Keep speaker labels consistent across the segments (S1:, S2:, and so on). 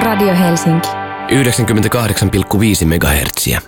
S1: on Radio Helsinki.
S2: 98,5 megahertsiä.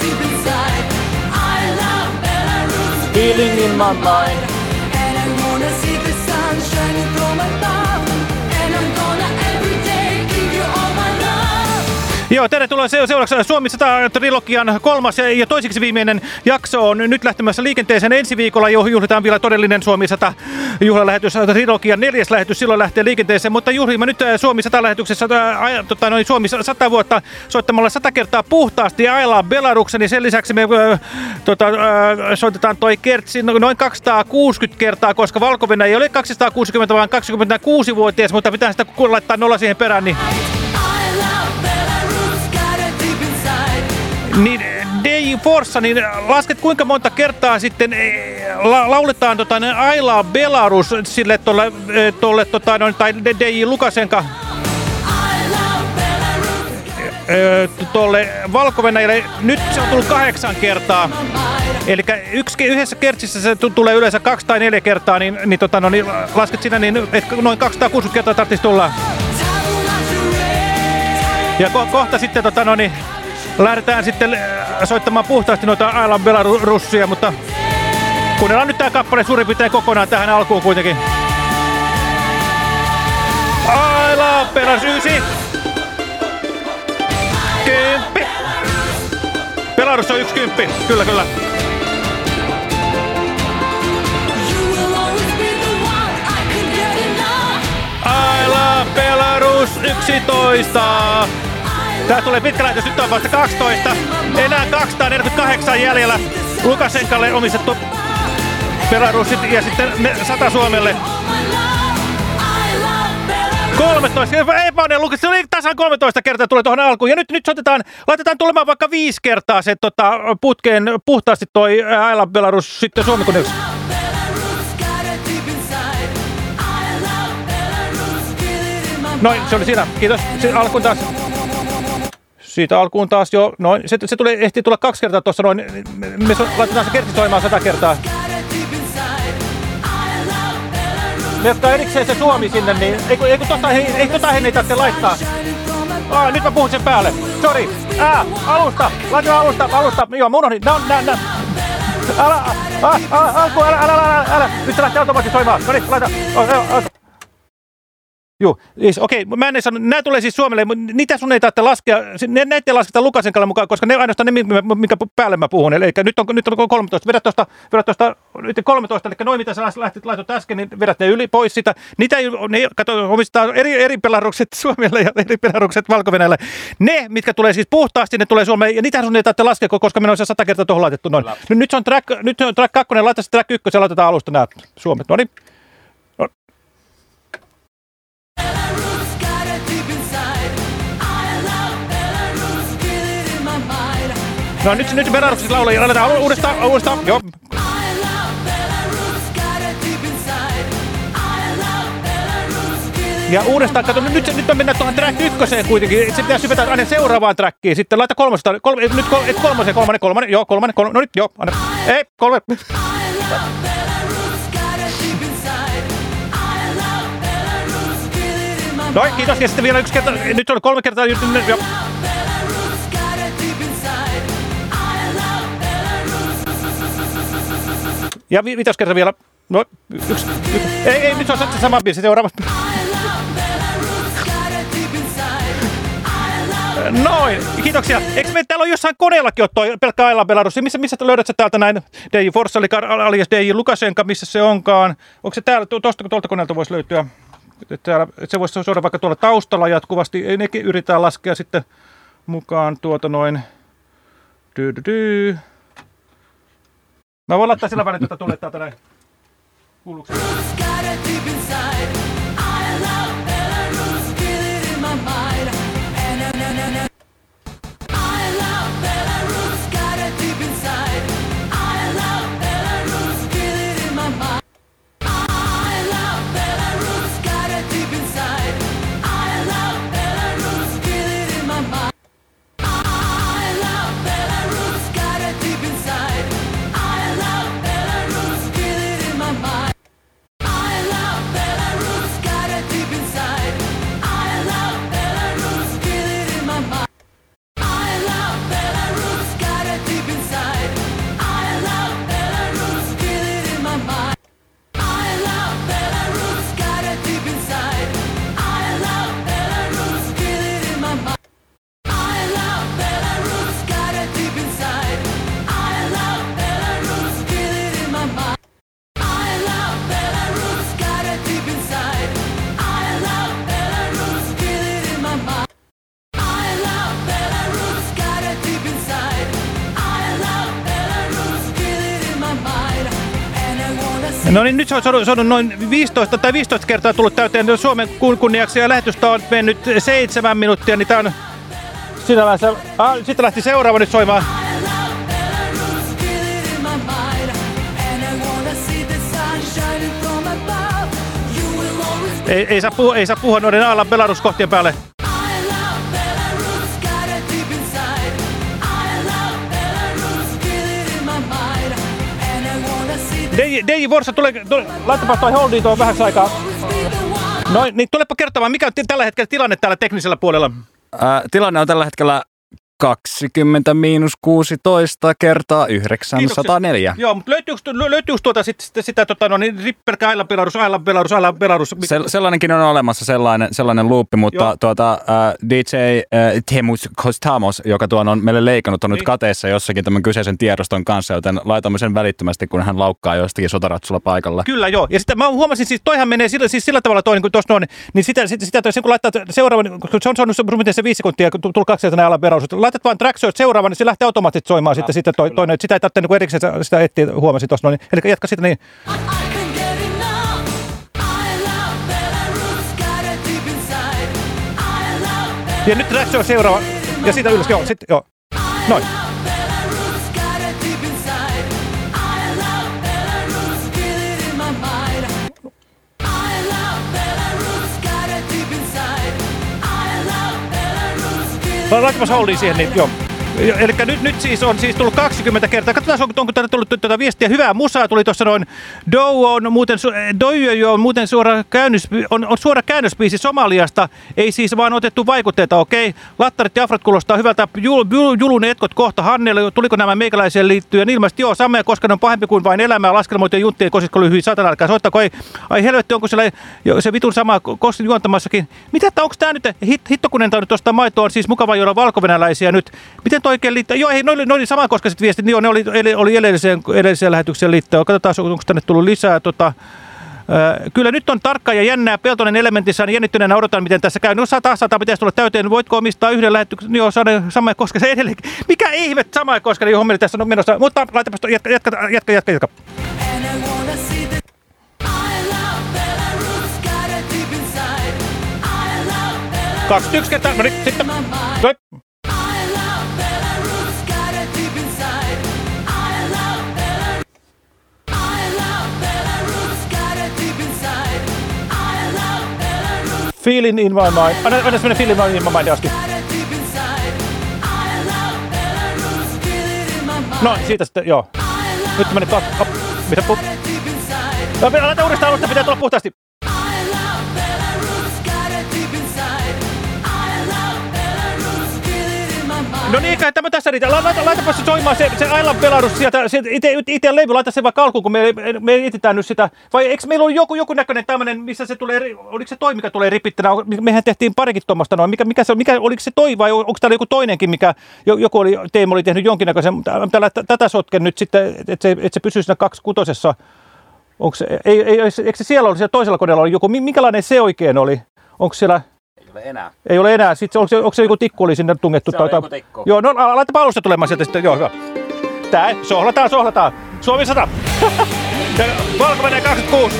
S3: Deep inside.
S4: I love Belarus. Feeling in my mind.
S3: And I wanna see the sun shining through my mouth. And I'm gonna every day give you all my love.
S4: Joo, tervetuloa se- seuraavaksi Suomi 100-trilogian kolmas ja- ja toiseksi viimeinen jakso on nyt lähtemässä liikenteeseen. Ensi viikolla jo juhlitaan vielä todellinen Suomi 100 juhlalähetys, trilogian neljäs lähetys, silloin lähtee liikenteeseen, mutta juhlimme nyt äh, Suomi 100 lähetyksessä, äh, aj- tota, noin Suomi 100 vuotta soittamalla 100 kertaa puhtaasti Ailaa Belaruksen, niin sen lisäksi me äh, tota, äh, soitetaan toi kertsi no- noin 260 kertaa, koska valko ei ole 260, vaan 26-vuotias, mutta pitää sitä laittaa nolla siihen perään, niin. Niin Forssa, niin lasket kuinka monta kertaa sitten eh, la, lauletaan tota, love Belarus sille tolle, eh, tolle tota, no, tai DJ Lukasenka eh, tolle valko Nyt se on tullut kahdeksan kertaa. Eli yhdessä kertsissä se tu- tulee yleensä kaksi tai neljä kertaa, niin, niin, tota, no, niin lasket sinä, niin että noin 260 kertaa tarvitsisi tulla. Ja ko kohta sitten tota, no, niin, lähdetään sitten äh, soittamaan puhtaasti noita Ailan Belarussia, mutta kuunnellaan nyt tämä kappale suurin piirtein kokonaan tähän alkuun kuitenkin. Ailan Belarus 9. Kymppi. Belarus on yksi kymppi. Kyllä, kyllä. Love Belarus 11. Tää tulee pitkä lähetys, nyt on vasta 12. Enää 248 jäljellä. Lukasenkalle omistettu Belarusit ja sitten ne 100 Suomelle. 13. Epäonen luki. Se oli tasan 13 kertaa tulee tuohon alkuun. Ja nyt, nyt soitetaan, laitetaan tulemaan vaikka viisi kertaa se tota, putkeen puhtaasti toi love Belarus sitten Suomi kunniaksi. Noin, se oli siinä. Kiitos. Alkuun taas. Siitä alkuun taas jo. Noin. Se, se tuli, ehti tulla kaksi kertaa tuossa noin. Me, me laitetaan se kerti soimaan sata kertaa. Me ottaa erikseen se Suomi sinne, niin eikö, eikö tota, hei, eikö tota ei tarvitse laittaa. Ah, nyt mä puhun sen päälle. Sori. Ää, alusta. Laitetaan alusta, alusta. Joo, mun on. Nää, nää, nää. Älä, älä, älä, alku, älä, älä, älä, älä. Nyt se lähtee automaattisesti soimaan. No niin, laita. Oh, oh, oh. Joo, siis, okei, mä en sano, nämä tulee siis Suomelle, mutta niitä sun ei tarvitse laskea, ne, näitä ei lasketa Lukasenkalle mukaan, koska ne ainoastaan ne, minkä, päälle mä puhun, eli nyt on, nyt on 13, vedät tuosta, vedät tuosta, nyt 13, eli noin mitä sä lähtit, laitot äsken, niin vedät ne yli pois sitä, niitä ei, ne, kato, omistaa eri, eri pelarukset Suomelle ja eri pelarukset valko ne, mitkä tulee siis puhtaasti, ne tulee Suomeen, ja niitä sun ei tarvitse laskea, koska me on se sata kertaa tuohon laitettu noin. Nyt, nyt, se on track, nyt on track 2, laita se track 1, ja laitetaan alusta nämä Suomet, no niin. No nyt, nyt Belaruksista laulaa ja laitetaan uudestaan, uudestaan, joo. Ja uudestaan, kato, nyt, nyt me mennään tuohon track ykköseen kuitenkin. Se pitäisi hypätä aina seuraavaan trackiin. Sitten laita kolmosta, kolme, nyt kol, et kolmoseen, kolmannen, kolmannen, joo, kolmannen, kolmannen, no nyt, joo, anna. Ei, kolme. Noin, kiitos. Ja sitten vielä yksi kerta, nyt on kolme kertaa, joo. Ja vi, vitos kerta vielä. No, yksi, yksi. Ei, ei, nyt se on sama biisi, seuraava. Noin, kiitoksia. Eikö me täällä on jossain koneellakin ole toi pelkkä Aila Belarus? Missä, missä löydät sä täältä näin DJ Force alias DJ Lukasenka, missä se onkaan? Onko se täällä, tuosta tuolta koneelta voisi löytyä? Täällä, se voisi soida vaikka tuolla taustalla jatkuvasti. Ei nekin yritetään laskea sitten mukaan tuota noin. Dy, dy, dy. Mä voin laittaa sillä välin, että tulee täältä näin. No niin, nyt se on, se on noin 15 tai 15 kertaa tullut täyteen Suomen kunniaksi ja lähetystä on mennyt seitsemän minuuttia, niin tää on sinällään se... Ah, sitten lähti seuraava nyt soimaan. Ei, ei, saa puhua, ei puhua noiden alla Belarus-kohtien päälle. DJ Vorsa, tule, tule, laittapa toi holdiin tuohon vähäksi aikaa. Noin, niin tulepa kertomaan, mikä on tällä hetkellä tilanne täällä teknisellä puolella?
S1: Ää, tilanne on tällä hetkellä 20 miinus 16 kertaa 904.
S4: Joo, mutta löytyykö, löytyykö tuota sit, sitä, sitä tota, no, niin rippelkä aina Belarus, aina Belarus, aina Belarus?
S1: Se, sellainenkin on olemassa sellainen, sellainen luuppi, mutta Joo. tuota, äh, DJ äh, Temus Kostamos, joka tuon on meille leikannut, on niin. nyt kateessa jossakin tämän kyseisen tiedoston kanssa, joten laitamme sen välittömästi, kun hän laukkaa jostakin sotaratsulla paikalla.
S4: Kyllä, joo. Ja sitten mä huomasin, siis toihan menee sillä, siis sillä tavalla toi, niin kuin tuossa noin, niin sitä, sitä, sitä, sitä kun laittaa seuraavan, kun se on saanut miten se viisi sekuntia, kun tuli kaksi näin ala Belarus, laitat vaan track search seuraava, niin se lähtee automaattisesti soimaan sitten, sitten toi, toinen. Sitä ei tarvitse niin erikseen sitä etsiä, huomasin tuossa. Niin, eli jatka sitten niin. Ja nyt track search seuraava. Ja siitä ylös, joo, sitten, joo. Noin. Laitapas holdiin siihen, niin joo. Eli nyt, nyt siis on siis tullut 20 kertaa. Katsotaan, onko, onko tänne tullut tuota viestiä. Hyvää musaa tuli tuossa noin. Dou on muuten, Doijo on muuten suora, käännös, on, on suora käännöspiisi Somaliasta. Ei siis vaan otettu vaikutteita, okei. Okay. Lattarit ja afrat kuulostaa hyvältä. Jul, jul, julun etkot kohta Hannelle. Tuliko nämä meikäläiseen liittyen? Ilmeisesti joo, Samme Koskanen on pahempi kuin vain elämää. Laskelmoitujen junttien kosisko lyhyi satana. Älkää soittako. Ei, ai helvetti, onko siellä se vitun sama kostin juontamassakin. Mitä, onko tämä nyt hit, hittokunen tainnut tuosta maitoa? On siis mukava juoda valkovenäläisiä nyt. Miten oikein liittyy? Joo, ei, ne oli, ne oli samankoskaiset viestit, niin joo, ne oli, oli edelliseen, edelliseen lähetykseen liittyen. Katsotaan, onko tänne tullut lisää. Tota, Kyllä nyt on tarkka ja jännää Peltonen elementissä, niin jännittyneenä odotan, miten tässä käy. No sata, sata pitäisi tulla täyteen. Voitko omistaa yhden lähetyksen? Joo, sama koska se edelleen. Mikä ihme sama koska niin hommeli tässä on menossa. Mutta laitapas, jatka, jatka, jatka, jatka. jatka. 21 kertaa, no niin, sitten. Toi. Feeling in my mind. Anna, anna semmonen feeling in my mind äsken. No, siitä sitten, joo. Nyt meni kaksi. Op, mitä pu... Laita uudestaan alusta, pitää tulla puhtaasti. No niin, kai tämä tässä riitä. La- Laita, laitapa se soimaan se, se Ailan Belarus sieltä, sieltä ite, levy, laita se vaikka alkuun, kun me, me etsitään nyt sitä. Vai eikö meillä ole joku, joku näköinen tämmöinen, missä se tulee, oliko se toi, mikä tulee ripittänä? Mehän tehtiin parikin tuommoista noin. Mikä, mikä se, mikä, oliko se toi vai onko täällä joku toinenkin, mikä jo- joku oli, Teemu oli tehnyt jonkinnäköisen, tällä, tätä sotken nyt sitten, että se, että se pysyy siinä kaksikutosessa. Onko se, ei, ei, ei, se- eikö se siellä ollut, siellä toisella koneella oli joku, mi- minkälainen se oikein oli? Onko siellä,
S1: ole enää.
S4: ei ole enää. Sitten onko se, onko se joku tikku oli sinne tungettu?
S1: Se
S4: tai
S1: joku tikku.
S4: Joo, no la- laitapa alusta tulemaan sieltä sitten. Joo, hyvä. Tää, sohlataan, sohlataan. Suomi 100. Ja valko 26.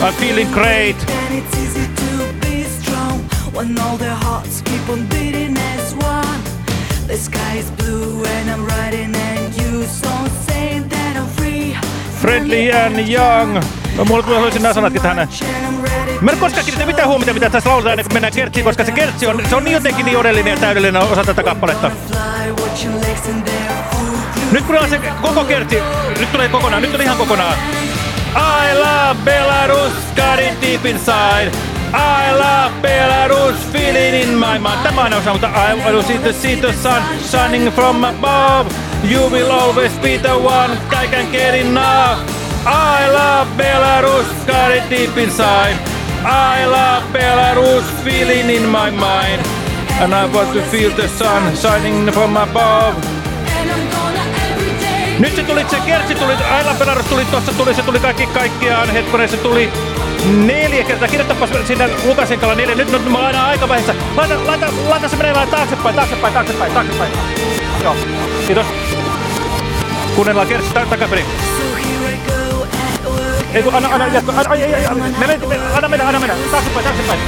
S4: I'm feeling great.
S3: And it's easy to be strong when all their hearts keep on beating. Blue and I'm riding and you so say that I'm free.
S4: Friendly and young. No mulla tuli olisin nämä sanatkin tähän. Mä en koskaan kiinnitä mitään huomiota, mitä tässä lauletaan ennen kuin mennään kertsiin, koska se kertsi on, se on niin jotenkin niin odellinen ja täydellinen osa tätä kappaletta. Nyt kun on se koko kertsi, nyt tulee kokonaan, nyt on ihan kokonaan. I love Belarus, got it deep inside. I love Belarus, feeling in my mind. Tämä on osa, mutta I will see the, see the sun shining from above. You will always be the one, I can get enough. I love Belarus, got it deep inside. I love Belarus, feeling in my mind. And I want to feel the sun shining from above. Nyt se tuli, se kertsi tuli, Ailan Belarus tuli tuossa, tuli, se tuli kaikki kaikkiaan, hetkonen, se tuli neljä kertaa. Kirjoittapas sinne Lukasen kanssa neljä. Nyt, nyt mä aina aika vaiheessa. Laita, laita, laita se menemään taaksepäin, taaksepäin, taaksepäin, taaksepäin. Joo, kiitos. Kuunnellaan kertsi ta- takaperin. Ei kun, anna, anna, jatko, anna, me, me, me, anna mennä, anna mennä, taaksepäin, taaksepäin.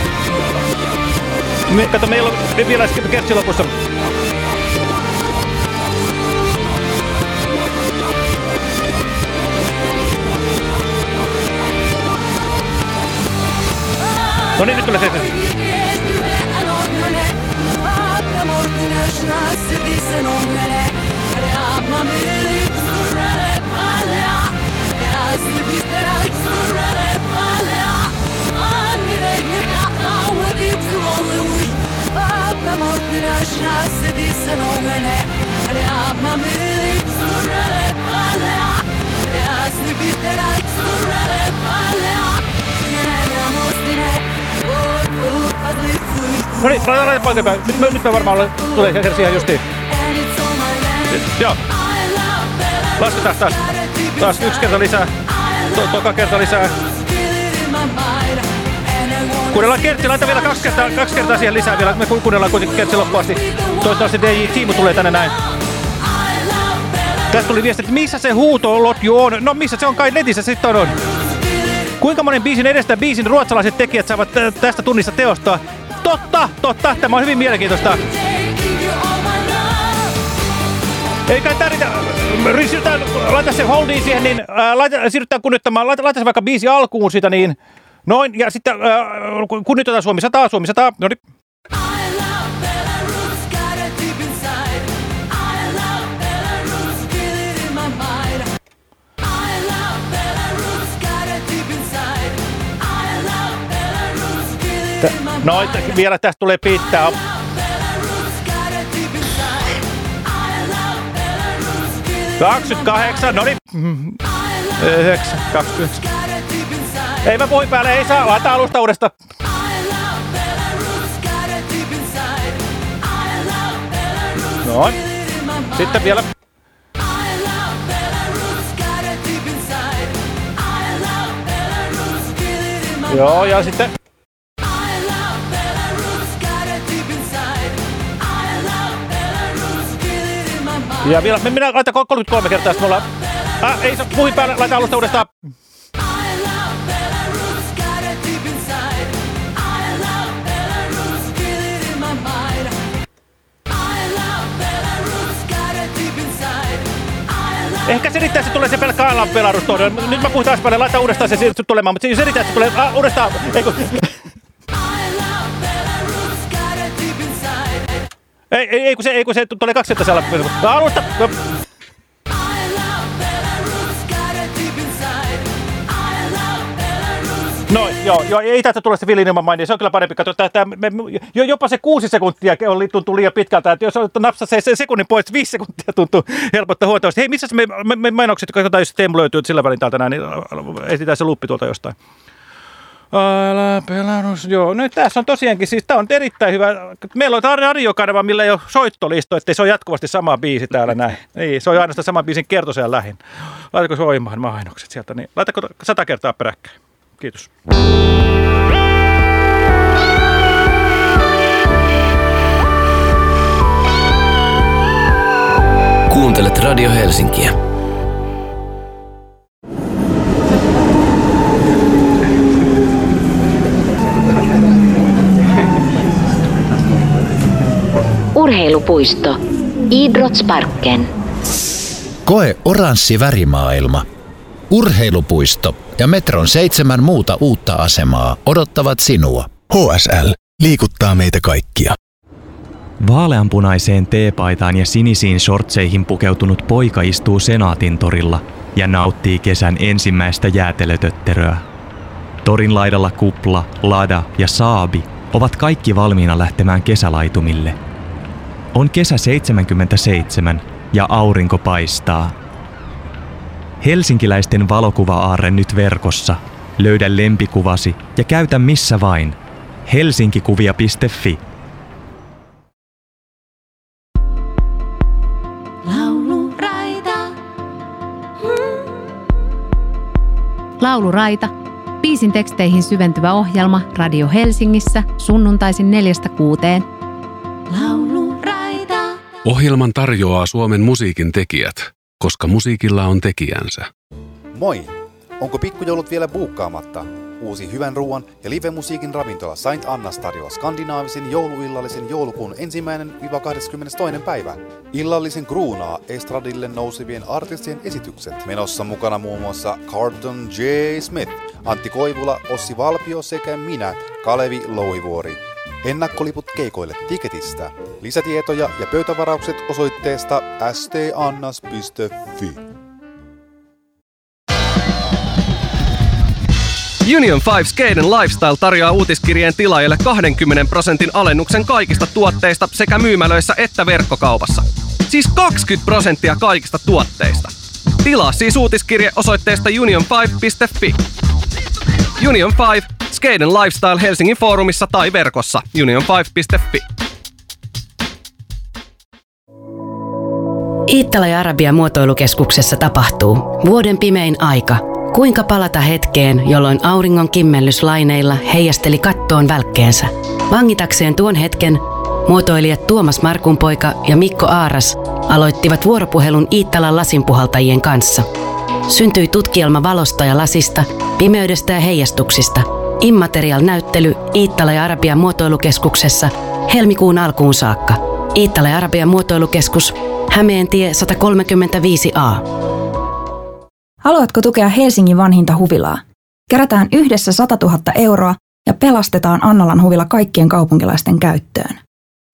S4: Me, kato, meillä on vielä kertsi lopussa. No niin, nyt tulee se. Niin, laita, laita paikan päin. Nyt, me- nyt me varmaan ole- tulee kertsi ihan justiin. Joo. Lasketaan taas. Taas yksi kerta lisää. To, toka kerta lisää. Kuunnellaan kertsi, laita vielä kaksi kertaa, kaksi kertaa siihen lisää vielä. Me ku- kuunnellaan kuitenkin kertsi loppuun asti. Toivottavasti DJ Tiimu tulee tänne näin. Tästä tuli viesti, että missä se huutolotju on? No missä se on kai netissä sitten on. Kuinka monen biisin edestä biisin ruotsalaiset tekijät saavat tä- tästä tunnista teostaa? Totta, totta, tämä on hyvin mielenkiintoista. Ei kai tää riitä. Siirrytään, laita se holdiin siihen, niin ää, laita, siirrytään kunnittamaan. Laita, laita se vaikka biisi alkuun sitä, niin noin. Ja sitten ää, kunnioitetaan Suomi 100, Suomi 100. No niin. No, vielä tästä tulee pitää. Kaksikymmentäkahdeksan, no niin. Yhdeksän, 20. Ei mä puhuin päälle, ei saa. Laita alusta uudestaan. Noin. Sitten vielä. Joo, ja sitten. Ja vielä, me minä laitan 33 kertaa, sitten me ollaan... Ah, ei saa puhuin päälle, laita alusta uudestaan. Ehkä se riittää, että se tulee se pelkkä Ailan Belarus tuonne. Nyt mä puhun taas päälle, laita uudestaan se tulemaan, mutta se riittää, että se tulee ah, uudestaan. Ei, kun... Ei, ei, ei kun se, ei kun se, tuli oli kaksi siellä. Alusta! No joo, joo ei tästä tule se Viliniman mainio, se on kyllä parempi. Kato, tää, tää, me, jo, jopa se kuusi sekuntia on, tuntuu liian pitkältä. että jos napsa se, se sekunnin pois, viisi sekuntia tuntuu helpottaa huomattavasti. Hei, missä me, me, me mainokset, katsotaan, jos Teemu löytyy sillä välin täältä näin, niin esitetään se luppi tuolta jostain. Älä Belarus, joo. Nyt tässä on tosiaankin, siis tämä on erittäin hyvä. Meillä on radiokanava, millä ei ole soittolisto, ettei se on jatkuvasti sama biisi täällä näin. Niin, se on aina sama biisin kertoisen lähin. Laitatko voimaan mainokset sieltä? Niin, laitako sata kertaa peräkkäin? Kiitos.
S2: Kuuntelet Radio Helsinkiä.
S5: Urheilupuisto. Idrottsparken.
S6: Koe oranssi värimaailma. Urheilupuisto ja Metron seitsemän muuta uutta asemaa odottavat sinua.
S7: HSL liikuttaa meitä kaikkia.
S8: Vaaleanpunaiseen teepaitaan ja sinisiin shortseihin pukeutunut poika istuu Senaatin torilla ja nauttii kesän ensimmäistä jäätelötötteröä. Torin laidalla kupla, lada ja saabi ovat kaikki valmiina lähtemään kesälaitumille. On kesä 77 ja aurinko paistaa. Helsinkiläisten valokuva-aarre nyt verkossa. Löydä lempikuvasi ja käytä missä vain. helsinkikuvia.fi
S9: Lauluraita. Biisin teksteihin syventyvä ohjelma Radio Helsingissä sunnuntaisin neljästä kuuteen.
S10: Ohjelman tarjoaa Suomen musiikin tekijät, koska musiikilla on tekijänsä.
S11: Moi! Onko pikkujoulut vielä buukkaamatta? Uusi hyvän ruoan ja live-musiikin ravintola Saint Annas tarjoaa skandinaavisen jouluillallisen joulukuun ensimmäinen 22. päivä. Illallisen kruunaa estradille nousevien artistien esitykset. Menossa mukana muun muassa Carlton J. Smith, Antti Koivula, Ossi Valpio sekä minä, Kalevi Louhivuori. Ennakkoliput keikoille Tiketistä. Lisätietoja ja pöytävaraukset osoitteesta stannas.fi.
S12: Union 5 Skaden Lifestyle tarjoaa uutiskirjeen tilaajille 20 prosentin alennuksen kaikista tuotteista sekä myymälöissä että verkkokaupassa. Siis 20 prosenttia kaikista tuotteista. Tilaa siis uutiskirje osoitteesta union5.fi. Union 5 Skaden Lifestyle Helsingin foorumissa tai verkossa union5.fi.
S13: Iittala ja Arabia muotoilukeskuksessa tapahtuu vuoden pimein aika. Kuinka palata hetkeen, jolloin auringon kimmellys laineilla heijasteli kattoon välkkeensä. Vangitakseen tuon hetken muotoilijat Tuomas Markunpoika ja Mikko Aaras aloittivat vuoropuhelun Iittalan lasinpuhaltajien kanssa. Syntyi tutkielma valosta ja lasista, pimeydestä ja heijastuksista. Immaterial-näyttely Iittala ja Arabian muotoilukeskuksessa helmikuun alkuun saakka. Iittala ja Arabian muotoilukeskus, Hämeentie 135a.
S14: Haluatko tukea Helsingin vanhinta huvilaa? Kerätään yhdessä 100 000 euroa ja pelastetaan Annalan huvila kaikkien kaupunkilaisten käyttöön.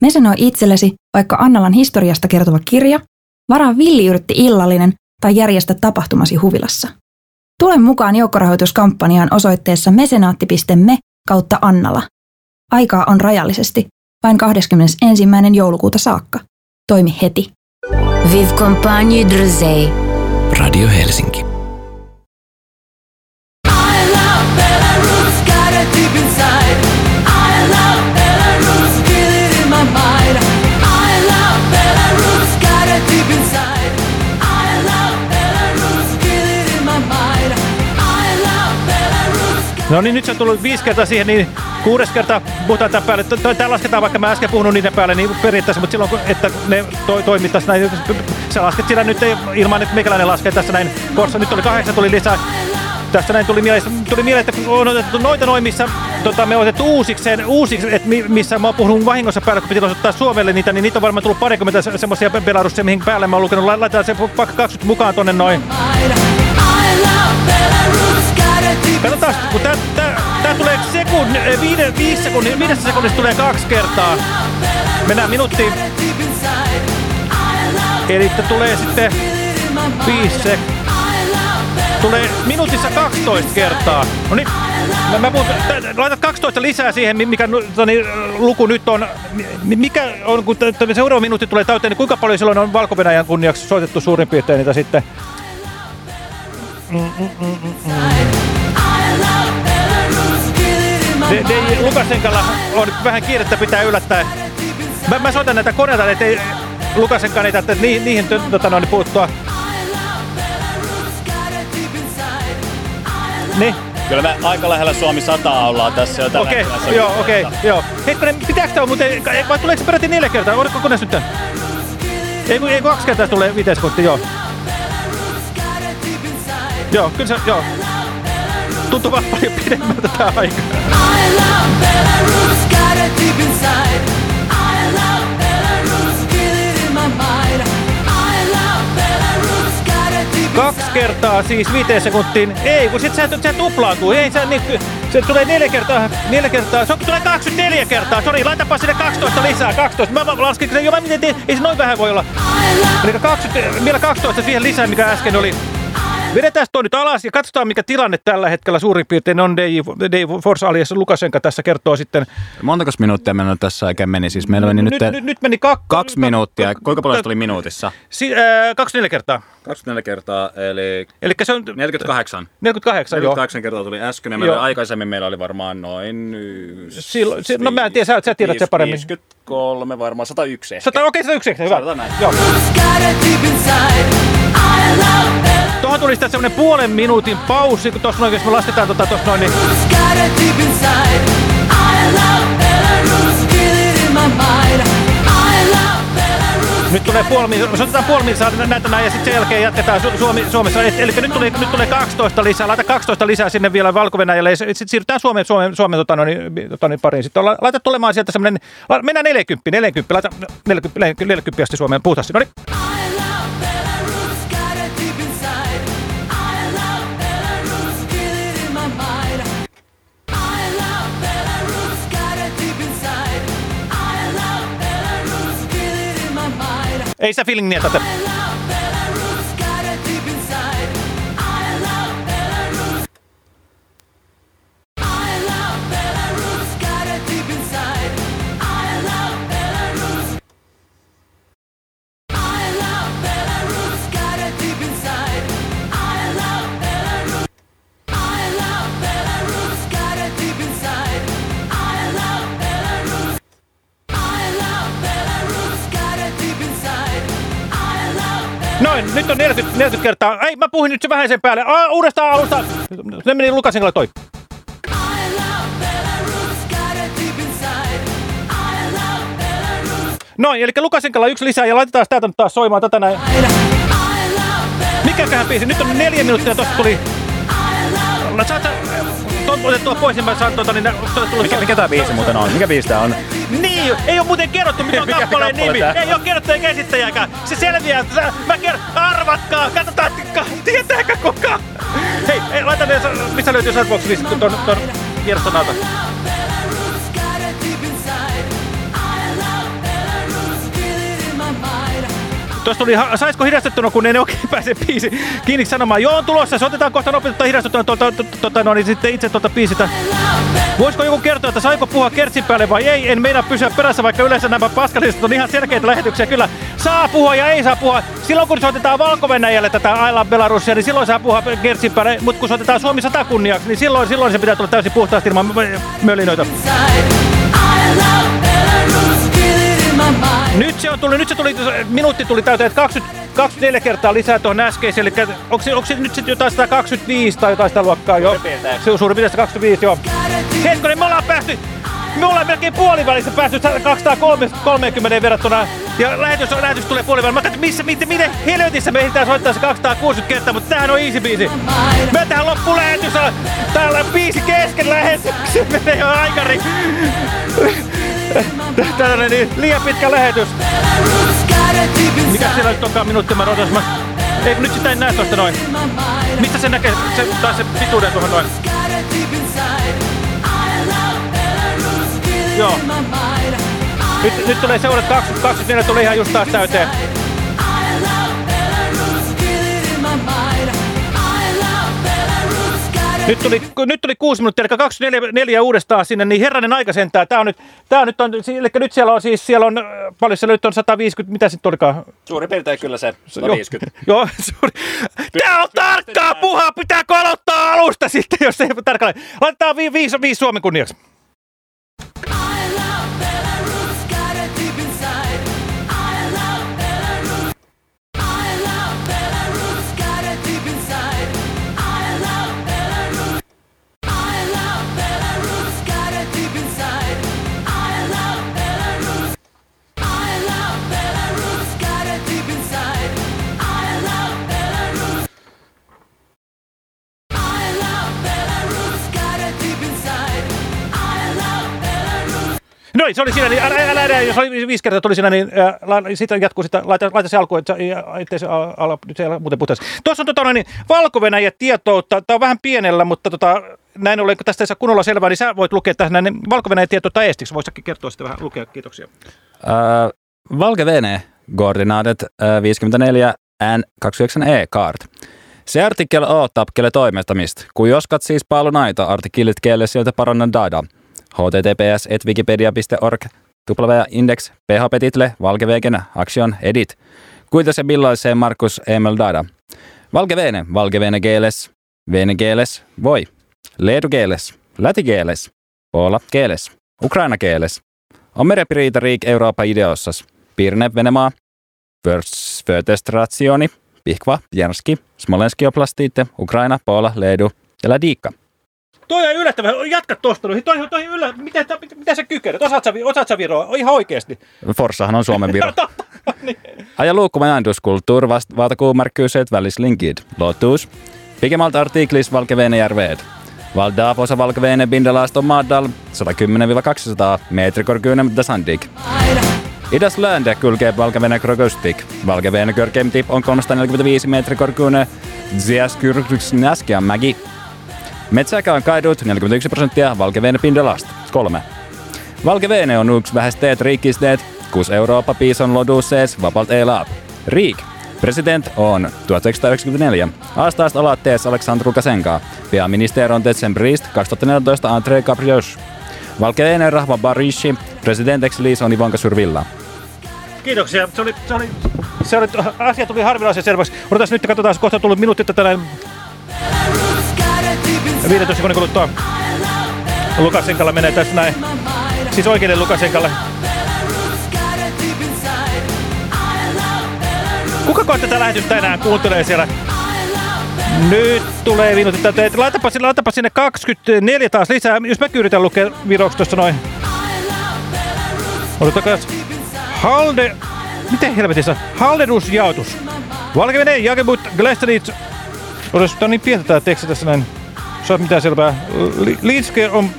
S14: Mesenoi itsellesi vaikka Annalan historiasta kertova kirja, varaa villiyrtti illallinen tai järjestä tapahtumasi huvilassa. Tule mukaan joukkorahoituskampanjaan osoitteessa mesenaatti.me kautta Annala. Aikaa on rajallisesti, vain 21. joulukuuta saakka. Toimi heti.
S5: Vive Compagne Drosey.
S2: Radio Helsinki.
S4: No niin, nyt se on tullut viisi kertaa siihen, niin kuudes kerta puhutaan tämän päälle. Tämä lasketaan, vaikka mä äsken puhunut niiden päälle, niin periaatteessa, mutta silloin, että ne to, toimittaisi näin, sä lasket sillä nyt ilman, että meikäläinen laskee tässä näin. Korsa, nyt oli kahdeksan, tuli lisää. Tässä näin tuli mieleen, tuli mieleen että on otettu noita noin, missä tota, me on otettu uusikseen, uusiksi, että missä mä oon puhunut vahingossa päällä, kun piti ottaa Suomelle niitä, niin niitä on varmaan tullut parikymmentä semmoisia Belarussia, mihin päälle mä oon lukenut. Laitetaan se vaikka 20 mukaan tonne noin. Katsotaan, kun tää, tää, tää tulee sekunni, viide, viisi sekunnia, viidessä sekunnissa tulee kaksi kertaa. Mennään minuuttiin. Eli tulee sitten viisi sekuntia. tulee minuutissa 12 kertaa. No niin, mä, mä puhun, laitat 12 lisää siihen, mi- mikä nu- toni, luku nyt on. Mi- Mikä on, kun seuraava minuutti tulee täyteen, niin kuinka paljon silloin on valko kunniaksi soitettu suurin piirtein niitä sitten? Mm, mm, mm, mm, mm. De, de, Lukasenkalla on vähän kiirettä pitää yllättää. Mä, mä soitan näitä koneita, ettei Lukasenkaan ei tarvitse niihin, niihin tota, noin, puuttua. Niin.
S1: Kyllä me aika lähellä Suomi 100 ollaan tässä jo tällä
S4: Okei,
S1: hetkellä.
S4: joo, okei, joo. Hetkonen, pitääkö tämä muuten, vai tuleeko se peräti neljä kertaa? Oletko koneessa nyt? Ei, kun- ei kaksi kertaa tulee viiteen sekuntia, joo. Joo, kyllä se, joo. Tuntuu vaan paljon pidemmältä tää aika. Kaksi kertaa siis viiteen sekuntiin. Ei, kun sit se, se tuplaantuu. Ei, se, niin, se tulee neljä kertaa, neljä kertaa. Se tulee 24 kertaa. Sori, laitapa sinne 12 lisää. 12. Mä laskin sen jo, mä miten teen. Ei se noin vähän voi olla. Eli 20, vielä 12 siihen lisää, mikä äsken oli. Vedetään toi nyt alas ja katsotaan, mikä tilanne tällä hetkellä suurin piirtein on. DJ Force alias Lukasenka tässä kertoo sitten.
S1: Montako minuuttia meillä tässä oikein meni? Siis meillä meni nyt,
S4: Nyt, nyt, meni kak,
S1: kaksi minuuttia. Kuinka paljon se tuli minuutissa?
S4: si, äh, 24 kertaa.
S1: 24 kertaa, eli...
S4: Eli se on...
S1: 48.
S4: 48, joo.
S1: 48 kertaa tuli äsken ja meillä
S4: Joo.
S1: oli, aikaisemmin meillä oli varmaan noin...
S4: Silloin, si, no mä en tiedä, sä, sä tiedät se paremmin.
S1: 53, varmaan 101 ehkä.
S4: Sata, okei, 101, hyvä.
S1: Sanotaan näin.
S4: Joo. Tuohon tuli sitten semmonen puolen minuutin paussi, kun tossa noin, jos me lasketaan tota tossa noin, niin... Nyt tulee puoli minuuttia, me otetaan puoli minuuttia näitä näin ja sitten sen jälkeen jatketaan Su Suomi, Suomessa. Et, eli nyt tulee, nyt tulee 12 lisää, laita 12 lisää sinne vielä valko ja sitten siirrytään Suomen, Suomen, Suomen tota, noin, tota, noin pariin. Sitten la- laita tulemaan sieltä semmoinen, mennään 40, 40, laita 40, 40 asti Suomeen, puhutaan siinä. No niin. Ei sitä feeling niin, että... Noin, nyt on 40, 40 kertaa. Ei, mä puhuin nyt se vähän sen päälle. Aa, uudestaan alusta. Se meni Lukasenkalle toi. Noin, eli Lukasenkalla yksi lisää ja laitetaan täältä nyt taas soimaan tätä näin. Mikäköhän biisi? Nyt on neljä minuuttia, tosta tuli... No, saat otettua pois, niin mä saan tota, niin...
S1: Mikä, mikä tää biisi muuten on? Mikä biisi tää on?
S4: Niin, ei ole muuten kerrottu, mikä on
S1: Mikä
S4: kappaleen
S1: kappale
S4: nimi.
S1: tää?
S4: Ei ole kerrottu eikä esittäjääkään. Se selviää. Sä- Mä kerron, arvatkaa, katsotaan, ka- tietääkö kuka. Hei, hei laita ne, missä löytyy Sadbox-listit ton, ton kierroston Tuossa tuli, saisiko hidastettuna, kun en oikein pääse biisi kiinni sanomaan. Joo, on tulossa, se otetaan kohta nopeutta hidastettuna tuolta, tuota, no, niin sitten itse tuolta biisistä. Voisiko joku kertoa, että saiko puhua kertsin päälle vai ei? En meinaa pysyä perässä, vaikka yleensä nämä paskalistat on ihan selkeitä lähetyksiä. Kyllä saa puhua ja ei saa puhua. Silloin kun soitetaan valko tätä I Love Belarusia, niin silloin saa puhua kertsin päälle. Mutta kun soitetaan Suomi 100 kunniaksi, niin silloin, silloin se pitää tulla täysin puhtaasti ilman mö- mölinöitä. Nyt se on tullut, nyt se tuli, minuutti tuli täyteen, että 20, 24 kertaa lisää tuohon äskeiseen, eli onko se, onko se nyt sitten jotain 125 tai jotain sitä luokkaa jo? Se on suurin piirtein 125, joo. Hetkonen, me ollaan päästy, me ollaan melkein puolivälissä päästy 230 verrattuna, ja lähetys, lähetys tulee puolivälissä. Mä katson, missä, miten, miten helvetissä me ehditään soittaa se 260 kertaa, mutta tämähän on easy biisi. Me tähän loppu lähetys, täällä on biisi kesken lähetyksen, menee jo aikari. Tällainen niin liian pitkä lähetys. Mikä siellä nyt onkaan minuutti mä odotas? Mä... Ei nyt sitä en näe tosta noin. Mistä se näkee? Se, taas se pituuden tuohon noin. Joo. Nyt, nyt tulee seuraavat 20, 24 tulee ihan just taas täyteen. Nyt tuli, nyt tuli kuusi minuuttia, eli 24 uudestaan sinne, niin herranen aika sentään. Tämä on nyt, tämä on nyt on, eli nyt siellä on siis, siellä on, äh, paljon siellä nyt on 150, mitä sitten olikaan?
S1: Suurin piirtein kyllä se,
S4: Joo,
S1: 150.
S4: Joo, suuri. Tämä on tarkkaa puhaa, pitääkö aloittaa alusta sitten, jos ei tarkalleen. Laitetaan vi, viisi, viisi Suomen kunniaksi. No niin, se oli siinä, niin älä, älä, älä, jos oli viisi kertaa tuli siinä, niin ää, la, sitten jatkuu sitä, laita, laita se alkuun, että ettei se ala, nyt se ala muuten puhutaan. Tuossa on tota, niin, valko tietoutta, tämä on vähän pienellä, mutta tota, näin ollen, kun tästä ei saa kunnolla selvää, niin sä voit lukea tähän näin valko tietoutta estiksi. Voisitko kertoa sitten vähän lukea, kiitoksia.
S1: Uh, Valgevene, koordinaatet uh, 54 N29E kart. Se artikkel åtab kelle toimestamist, kun joskat siis paljon näitä artikkelit kelle sieltä parannan data. Https et wikipedia.org index PHP title Valgevegen action edit. Kuita se millaiseen Markus Emil data. Valgevene, Valgevene geles, Vene geles, voi. Leedu geles, Läti geles, Puola geles, Ukraina geles. On merepiriitä riik Eurooppa ideossas. Pirne Venemaa, Födestrationi, Pihkva, Janski, Smolenski Ukraina, Puola, Leedu ja Ladika.
S4: Toi on yllättävän, jatka tosta. Toi, toi, toi yllä, miten, miten sä kykenet? Osaat sä, osaat sä viroa? Ihan oikeesti.
S1: Forssahan on Suomen viro. Aja luukkumajanduskulttuur vast valtakuumarkkyyset välislinkid. Lotus. Pikemmalta artiklis Valkevene järveed. Valdaa osa Valkevene bindalaaston maadal 110-200 metrikorkeuden sandik. Idas Lönde kulkee Valkevene Krogustik. Valkevene korkein tip on 345 metri korkeuden Ziaskyrksnäskian mägi. Metsäkä on kaidut 41 prosenttia Valkevene pindalasta. Kolme. Valgevene on yksi vähästeet riikkisteet, kus Eurooppa piison lodusees vapalt elab. Riik. President on 1994. Aastaast aloitteessa Aleksandr Lukashenka. Pääministeri on decembrist 2014 Andrei Caprios. Valgevene rahva Barishi. Presidenteksi Liis on Ivanka Survilla.
S4: Kiitoksia. Se oli, se oli, se oli, asia tuli harvinaisen selväksi. Odotas nyt, katsotaan, kohta on tullut minuutti tätä 15 sekunnin kuluttua. Lukasenkalla menee tässä näin. Siis oikealle Lukasenkalle. Kuka tätä lähetystä enää kuuntelee siellä? Nyt tulee minuutit täyteen. Laitapa, laitapa sinne 24 taas lisää. Jos mä yritän lukea viroksi tuossa noin. Odotakaa. Halde... Miten helvetissä? Halderusjaotus. Valkevene, Jagebut, Glestanits. Odotas, tää on niin pientä tää teksti tässä näin. Saat mitään selvää. Li- Liitske on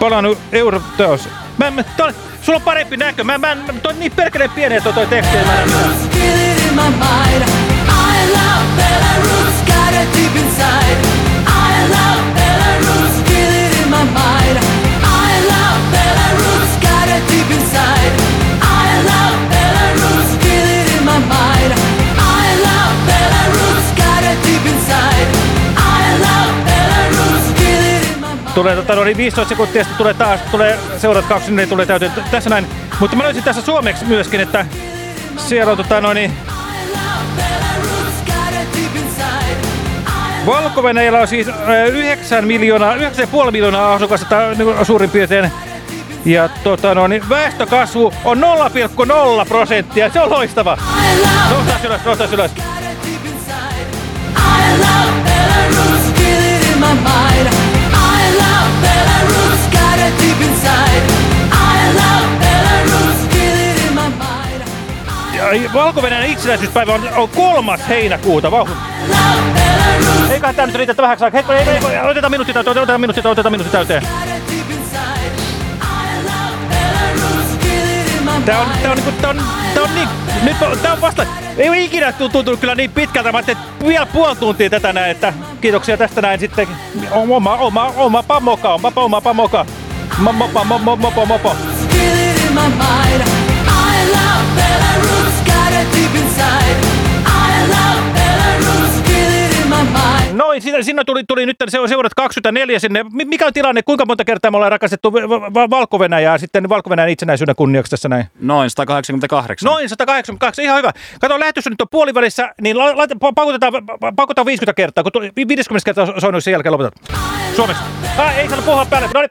S4: palannut euroteos. Mä, mä, toi, sulla on parempi näkö. Mä, mä, mä toi on niin perkeleen pieni toi, toi teksti. Mä en näe mitään. Tulee tota, no, niin 15 sekuntia, sitten tulee taas, tulee seuraavat kaksi, niin tulee täyteen. T- Tässä näin. Mutta mä löysin tässä suomeksi myöskin, että siellä on tota, no, niin, valko on siis ö, 9 miljoonaa, 9,5 miljoonaa asukasta niin suurin piirtein. Ja tota, no, niin väestökasvu on 0,0 prosenttia. Se on loistava. Nostaa ylös, nostaa ylös. Ja valko itsenäisyyspäivä on, on kolmas heinäkuuta. Vau. Eiköhän tää nyt riitä vähäksi aikaa. Ei, ei, otetaan minuutti täyteen, otetaan minuutti täyteen, otetaan minuutti täyteen. Tää on, tää on niinku, tää on, tää on niin, nyt on, tää on vasta, ei ole ikinä tuntunut kyllä niin pitkältä, mä ajattelin, että vielä puoli tuntia tätä näin, että kiitoksia tästä näin sitten. Oma, oma, oma pamoka, oma, oma pamoka. Mopo, mopo, mopo, mopo. Noin, siinä, siinä tuli, tuli nyt se, seurat 24 sinne. Mi- Mikä on tilanne, kuinka monta kertaa me ollaan rakastettu Va- Va- Valko-Venäjää sitten Valko-Venäjän itsenäisyyden kunniaksi tässä näin?
S1: Noin 188.
S4: Noin 188, ihan hyvä. Kato, lähetys nyt on puolivälissä, niin la- laita, pa- pakutetaan, pa- pakutetaan 50 kertaa, kun tuli 50 kertaa soinut sen jälkeen lopetat. Suomeksi. Ah, ei sano puhua päälle. No niin.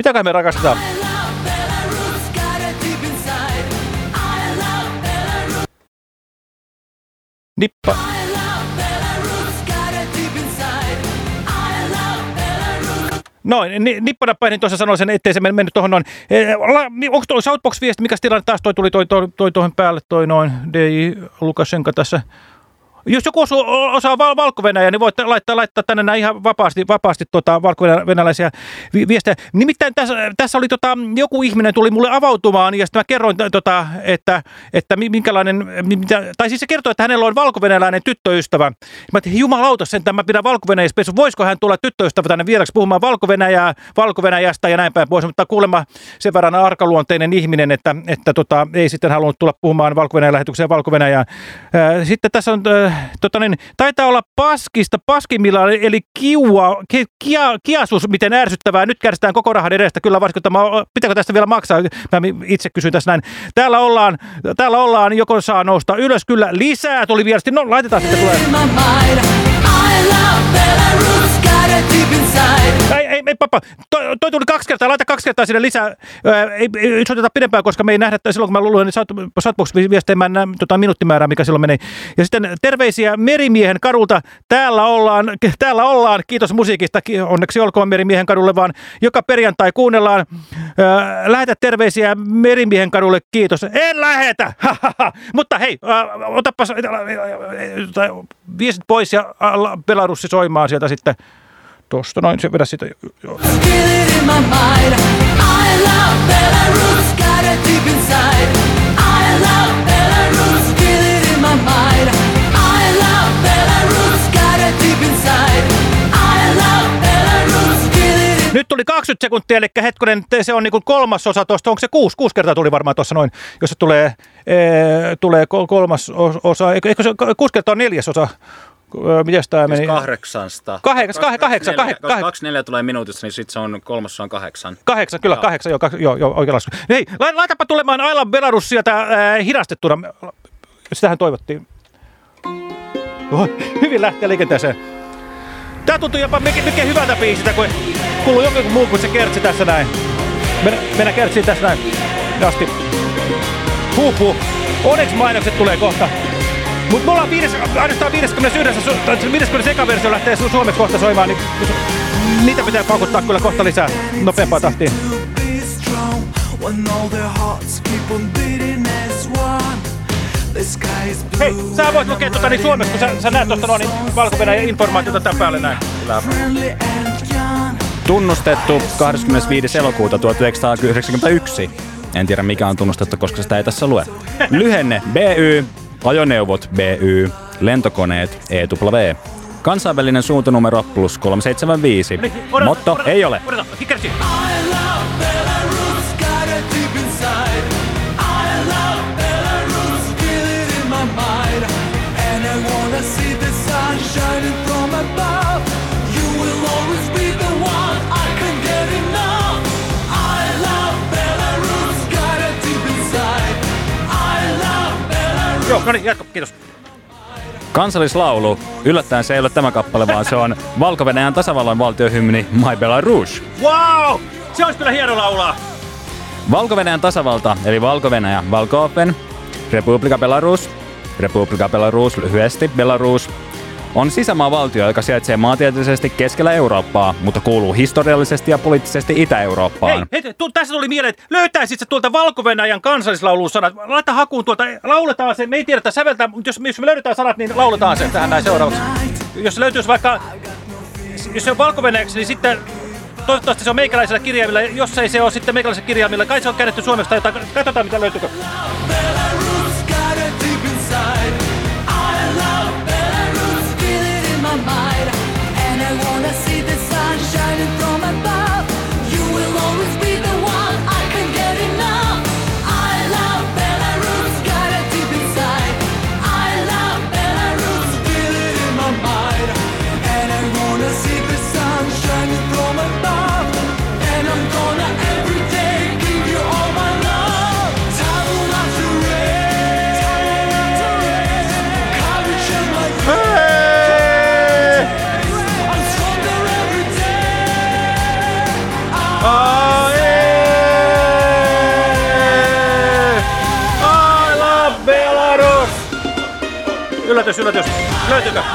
S4: Mitäköhän me rakastetaan? Nippa. Noin, ni, nippanappainen tuossa sanoi sen, ettei se men- mennyt tuohon noin. Mi- Onko tuo Southbox-viesti, mikä tilanne taas toi tuli toi, toi, toi tuohon päälle, toi noin, DJ Lukashenka tässä. Jos joku osu, osaa val- valko niin voitte laittaa, laittaa tänne näin ihan vapaasti, vapaasti tota, valko-venäläisiä vi- viestejä. Nimittäin tässä, tässä oli tota, joku ihminen tuli mulle avautumaan ja sitten mä kerroin, tota, että, että mi- minkälainen, mi- mitä, tai siis se kertoi, että hänellä on valko tyttöystävä. Mä ajattelin, jumalauta sen, mä pidän valko voisiko hän tulla tyttöystävä tänne vieraksi puhumaan valko valko ja näin päin pois, mutta kuulemma sen verran arkaluonteinen ihminen, että, että tota, ei sitten halunnut tulla puhumaan valko lähetykseen valko Sitten tässä on tota niin, taitaa olla paskista, paskimmillaan, eli kiua, ki, kia, kiasus, miten ärsyttävää. Nyt kärsitään koko rahan edestä, kyllä varsinkin tämä, pitääkö tästä vielä maksaa? Mä itse kysyn tässä näin. Täällä ollaan, täällä ollaan, joko saa nousta ylös, kyllä lisää tuli vielä, no laitetaan sitten tulee. Ei, ei, ei, papa. Toi, toi, tuli kaksi kertaa, laita kaksi kertaa sinne lisää. Ää, ei, ei soiteta pidempään, koska me ei nähdä, että silloin kun mä luulen, niin en näe tota, minuuttimäärää, mikä silloin menee. Ja sitten terveisiä Merimiehen kadulta. Täällä ollaan, täällä ollaan, kiitos musiikista, onneksi olkoon Merimiehen kadulle, vaan joka perjantai kuunnellaan. Ää, lähetä terveisiä Merimiehen kadulle, kiitos. En lähetä! Mutta hei, otapas viestit pois ja Belarussi soimaan sieltä sitten. Tuosta noin, se vedä sitä. Nyt tuli 20 sekuntia, eli hetkonen, se on niin kolmas osa tuosta. Onko se kuusi? Kuusi kertaa tuli varmaan tuossa noin, jos se tulee, ee, tulee kolmas osa. Eikö se kuusi kertaa on neljäs osa? Miten tämä meni?
S1: Siis kahdeksasta.
S4: Kahdeksan, kahdeksan, kahdeksan.
S1: Kahdeksan. Kaksi neljä tulee minuutissa, niin sitten se on kolmas on kahdeksan.
S4: Kahdeksan, kyllä, joo. kahdeksan, joo, joo, joo oikein lasku. Hei, laitapa tulemaan Aila Belarus sieltä äh, hidastettuna. Sitähän toivottiin. Oh, hyvin lähtee liikenteeseen. Tää tuntuu jopa mikä, mikä hyvältä biisistä, kun kuuluu joku muu kuin se kertsi tässä näin. Mennä, mennä kertsiin tässä näin. Asti. Huh, huh. Onneksi mainokset tulee kohta. Mutta me ollaan viides, ainoastaan 51. 50 eka versio lähtee su suomeksi kohta soimaan, niin niitä pitää pakuttaa kyllä kohta lisää nopeampaa tahtiin. Hei, sä voit lukea tuota niin suomeksi, kun sä, sä näet tuosta noin niin informaatiota tämän päälle näin.
S1: Tunnustettu 25. elokuuta 1991. En tiedä mikä on tunnustettu, koska sitä ei tässä lue. Lyhenne BY, ajoneuvot BY, lentokoneet EW. Kansainvälinen suuntanumero plus 375. Motto ei ole.
S3: shining
S4: Joo, no niin, jatka, kiitos.
S1: Kansallislaulu. Yllättäen se ei ole tämä kappale, vaan se on valko tasavallan valtiohymni My Belarus.
S4: Wow! Se olisi kyllä hieno laulaa.
S1: valko tasavalta, eli Valko-Venäjä, Valko-Open, Republika Belarus, Republika Belarus lyhyesti, Belarus, on sisämaavaltio, joka sijaitsee maantieteellisesti keskellä Eurooppaa, mutta kuuluu historiallisesti ja poliittisesti Itä-Eurooppaan.
S4: Hei, hei tu- tässä tuli mieleen, että löytäisit tuolta valko kansallislaulun sanat. Laita hakuun tuolta, lauletaan se, me ei tiedetä säveltää, mutta jos, jos me löydetään sanat, niin lauletaan se tähän näin seuraavaksi. Jos löytyisi vaikka, jos se on valko niin sitten toivottavasti se on meikäläisellä kirjaimilla, jos ei se ole sitten meikäläisellä kirjaimilla, kai se on käännetty suomeksi tai jotain, katsotaan mitä löytyykö.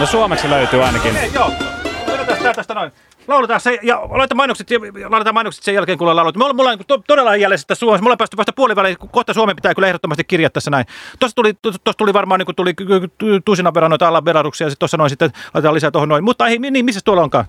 S1: Suomeksi löytyy ainakin.
S4: Okei, joo. Tää tästä noin. Lauletaan se ja laitetaan mainokset, ja laitetaan mainokset sen jälkeen, kun laulettu. Me ollaan, to, todella jäljessä tässä Suomessa. Me ollaan päästy vasta puoliväliin. Kohta Suomen pitää kyllä ehdottomasti kirjaa tässä näin. Tuossa tuli, tuossa tuli varmaan niin tuli tusinan verran noita alla veraruksia ja sitten tuossa noin sitten laitetaan lisää tuohon noin. Mutta ei, niin, missä tuolla onkaan?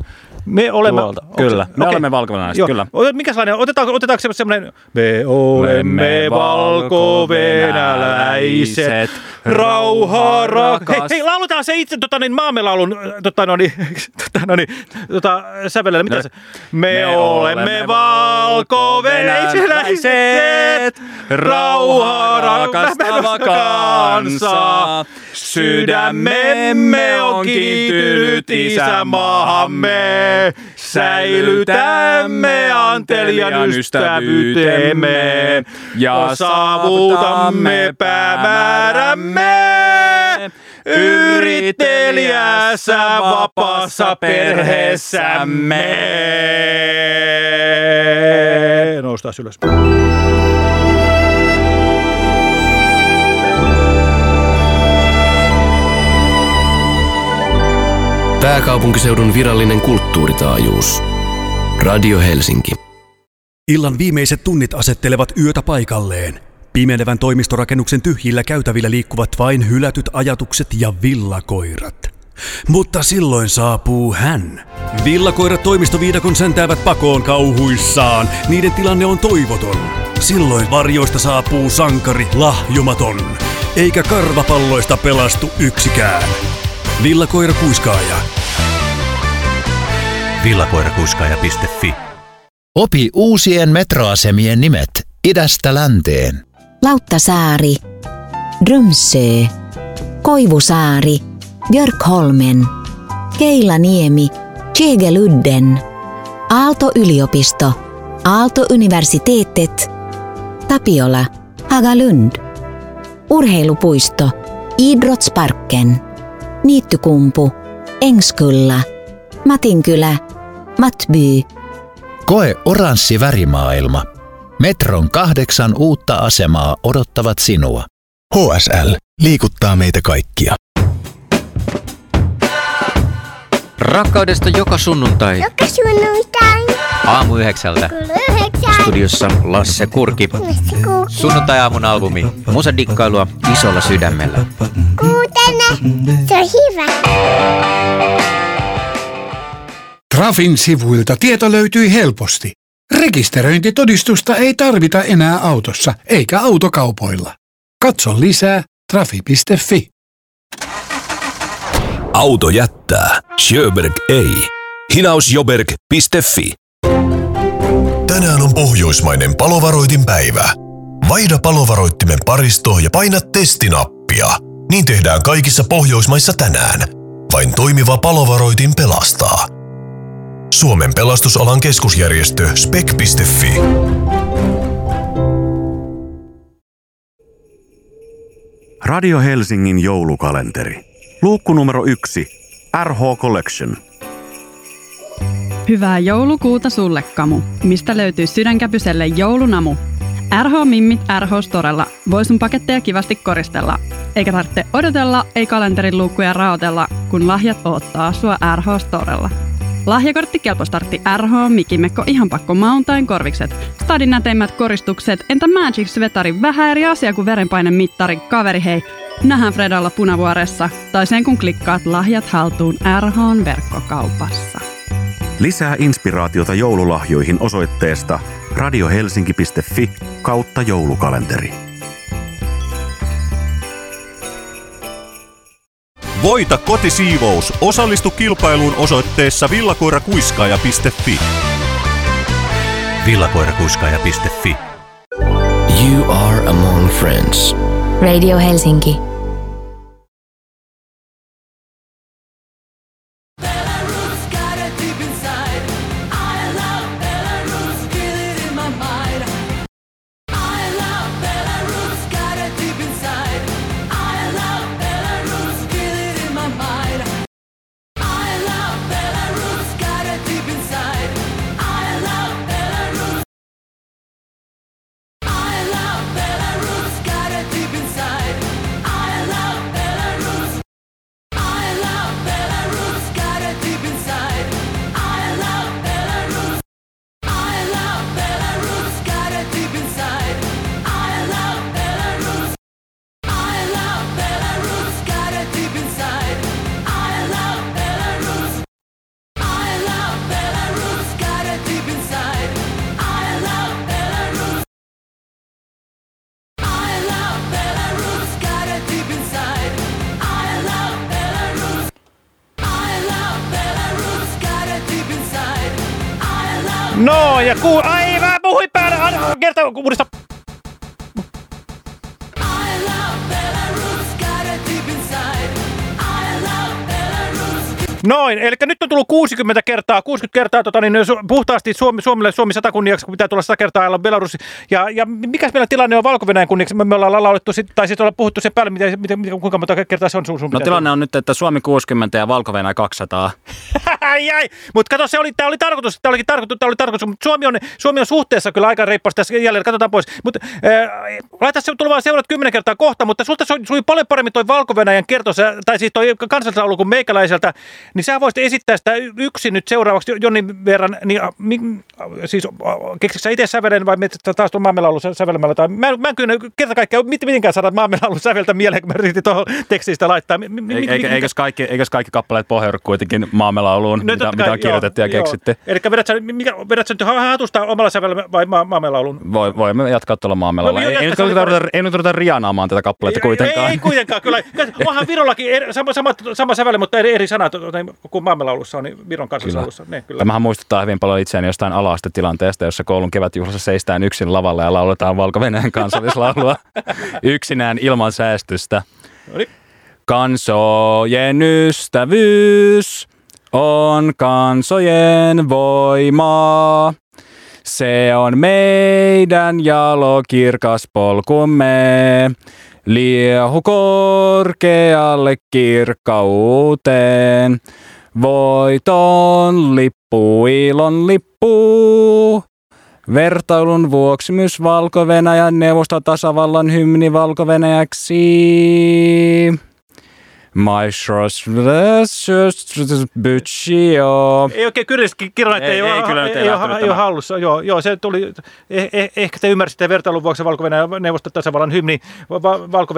S4: Me olemme...
S1: Tuolta, kyllä. Me
S4: okei.
S1: olemme valko kyllä.
S4: Mikä sellainen? Otetaanko, otetaanko se semmoinen? Me olemme valko-venäläiset. Rauhaa rakas. Hei, hei, lauletaan se itse tota, niin, maamelaulun tota, no, niin, tota, no, niin, tota, sävelellä. Mitä se? Me, me olemme valko-venäläiset. Rauhaa rakastava kansa. Sydämemme on kiintynyt isämaahamme. Säilytämme antelijan ystävyytemme ja saavutamme päämäärämme. Yrittelijässä vapaassa perheessämme. Noustaan ylös.
S2: Pääkaupunkiseudun virallinen kulttuuritaajuus. Radio Helsinki.
S15: Illan viimeiset tunnit asettelevat yötä paikalleen. Pimenevän toimistorakennuksen tyhjillä käytävillä liikkuvat vain hylätyt ajatukset ja villakoirat. Mutta silloin saapuu hän. Villakoirat toimistoviidakon säntäävät pakoon kauhuissaan. Niiden tilanne on toivoton. Silloin varjoista saapuu sankari lahjomaton. Eikä karvapalloista pelastu yksikään. Villakoira kuiskaaja. Villakoirakuiskaaja.fi
S6: Opi uusien metroasemien nimet idästä länteen.
S5: Lauttasaari, Drömsö, Koivusaari, Björkholmen, Keilaniemi, Tjegeludden, Aalto-yliopisto, Aalto-universitetet, Tapiola, Hagalund, Urheilupuisto, Idrottsparken, Niittykumpu, Engskulla, Matinkylä, Matby,
S6: Koe oranssi värimaailma. Metron kahdeksan uutta asemaa odottavat sinua.
S7: HSL liikuttaa meitä kaikkia.
S16: Rakkaudesta joka sunnuntai.
S17: Joka sunnuntai.
S16: Aamu yhdeksältä.
S17: Yhdeksän.
S16: Studiossa Lasse Kurki. Sunnuntai-aamun albumi. Musadikkailua isolla sydämellä.
S17: Kuutene. Se on hyvä.
S18: Trafin sivuilta tieto löytyi helposti. Rekisteröintitodistusta ei tarvita enää autossa eikä autokaupoilla. Katso lisää trafi.fi.
S19: Auto jättää, Sjöberg ei. Hinausjoberg.fi
S20: Tänään on pohjoismainen palovaroitin päivä. Vaihda palovaroittimen paristo ja paina testinappia. Niin tehdään kaikissa Pohjoismaissa tänään. Vain toimiva palovaroitin pelastaa. Suomen pelastusalan keskusjärjestö spek.fi.
S21: Radio Helsingin joulukalenteri. Luukku numero yksi. RH Collection.
S22: Hyvää joulukuuta sulle, Kamu. Mistä löytyy sydänkäpyselle joulunamu? RH Mimmit RH Storella voi sun paketteja kivasti koristella. Eikä tarvitse odotella, ei kalenterin luukkuja raotella, kun lahjat odottaa sua RH Lahjakortti kelpostartti RH, Mikimekko, ihan pakko mountain korvikset. Stadin näteimmät koristukset, entä Magic Vetari, vähän eri asia kuin verenpainemittari, kaveri hei. Nähdään Fredalla punavuoressa, tai sen kun klikkaat lahjat haltuun RHn verkkokaupassa.
S21: Lisää inspiraatiota joululahjoihin osoitteesta radiohelsinki.fi kautta joulukalenteri.
S23: Voita kotisiivous. Osallistu kilpailuun osoitteessa villakoirakuiskaaja.fi.
S2: Villakoirakuiskaaja.fi You are among friends.
S5: Radio Helsinki.
S3: Belarus.
S4: Noin, eli nyt on tullut 60 kertaa, 60 kertaa tota, niin, su- puhtaasti Suomi, Suomelle Suomi 100 kunniaksi, kun pitää tulla 100 kertaa ajalla Belarus. Ja, ja mikä meillä tilanne on valko kunniaksi? Me, me ollaan laulettu, sit, tai sitten ollaan puhuttu sen päälle, miten, miten, miten, kuinka monta kertaa se on sun, sun
S1: No tilanne on nyt, että Suomi 60 ja valko 200.
S4: ai, ai. Mutta kato, se oli, tämä oli tarkoitus, tämä olikin tarkoitus, tämä oli tarkoitus, mutta Suomi on, Suomi on suhteessa kyllä aika reippaasti tässä jäljellä, katsotaan pois. Mutta äh, laita se tulemaan seurat kymmenen kertaa kohta, mutta sulta sui paljon paremmin toi valko kertos, tai siis toi kansallislaulu kuin meikäläiseltä, niin sä voisit esittää sitä yksin nyt seuraavaksi jonnin verran, niin mi, siis keksitkö sä itse sävelen vai taas tuon maamelaulun sä- sävelmällä, tai mä, en- mä en kyllä kerta kaikkiaan mit, mitenkään saada maamelaulun säveltä mieleen, kun mä yritin tuohon tekstistä laittaa. Mi, mi-
S1: eikös, kaikki, eikös kaikki kappaleet pohjaudu kuitenkin maamelauluun,
S4: No,
S1: mitä, mitä on kirjoitettu ja
S4: joo,
S1: keksitty?
S4: Eli vedät sä, mikä, vedät sä nyt hatusta omalla sävellä vai ma- maamelaulun?
S1: Voi, voimme jatkaa tuolla maamelaululla.
S4: No,
S1: ei, ei, nyt ruveta, ei nyt ruveta rianaamaan tätä kappaletta kuitenkaan.
S4: Ei, ei kuitenkaan, kyllä. Onhan Virollakin eri, sama, sama, sama sävel, mutta eri, eri sanat kuin maamelaulussa on, niin Viron kansallislaulussa. Ne, kyllä.
S1: Tämähän muistuttaa hyvin paljon itseäni jostain alastetilanteesta, jossa koulun kevätjuhlassa seistään yksin lavalla ja lauletaan valko kansallislaulua yksinään ilman säästystä.
S4: No niin.
S1: Kansojen ystävyys on kansojen voima. Se on meidän jalokirkas polkumme. Liehu korkealle kirkkauteen. Voiton lippu, ilon lippu. Vertailun vuoksi myös Valko-Venäjän neuvostotasavallan hymni valko Maestros
S4: Ei oikein kirjoita, että
S1: Ei-
S4: ei, ole,
S1: ei kyllä nyt ei
S4: ei, ole, ei ole hallussa. Joo, joo, se tuli, eh, eh, ehkä te ymmärsitte vertailun vuoksi valko neuvostotasavallan hymni va- valko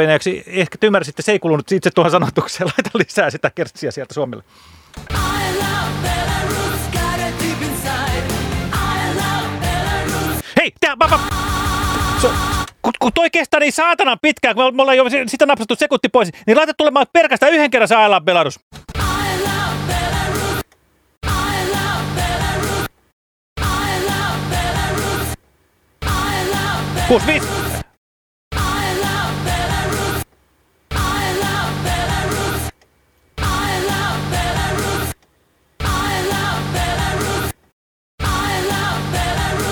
S4: Ehkä te ymmärsitte, se ei kulunut itse tuohon sanotukseen. Laita lisää sitä kertsiä sieltä Suomelle. Hei, tää, mä, so, kun, kun toi kestää niin saatanan pitkään, kun me, me ollaan jo si- sitä napsattu sekunti pois, niin laita tulemaan pelkästään yhden kerran se I love Belarus. Kuusi, viisi.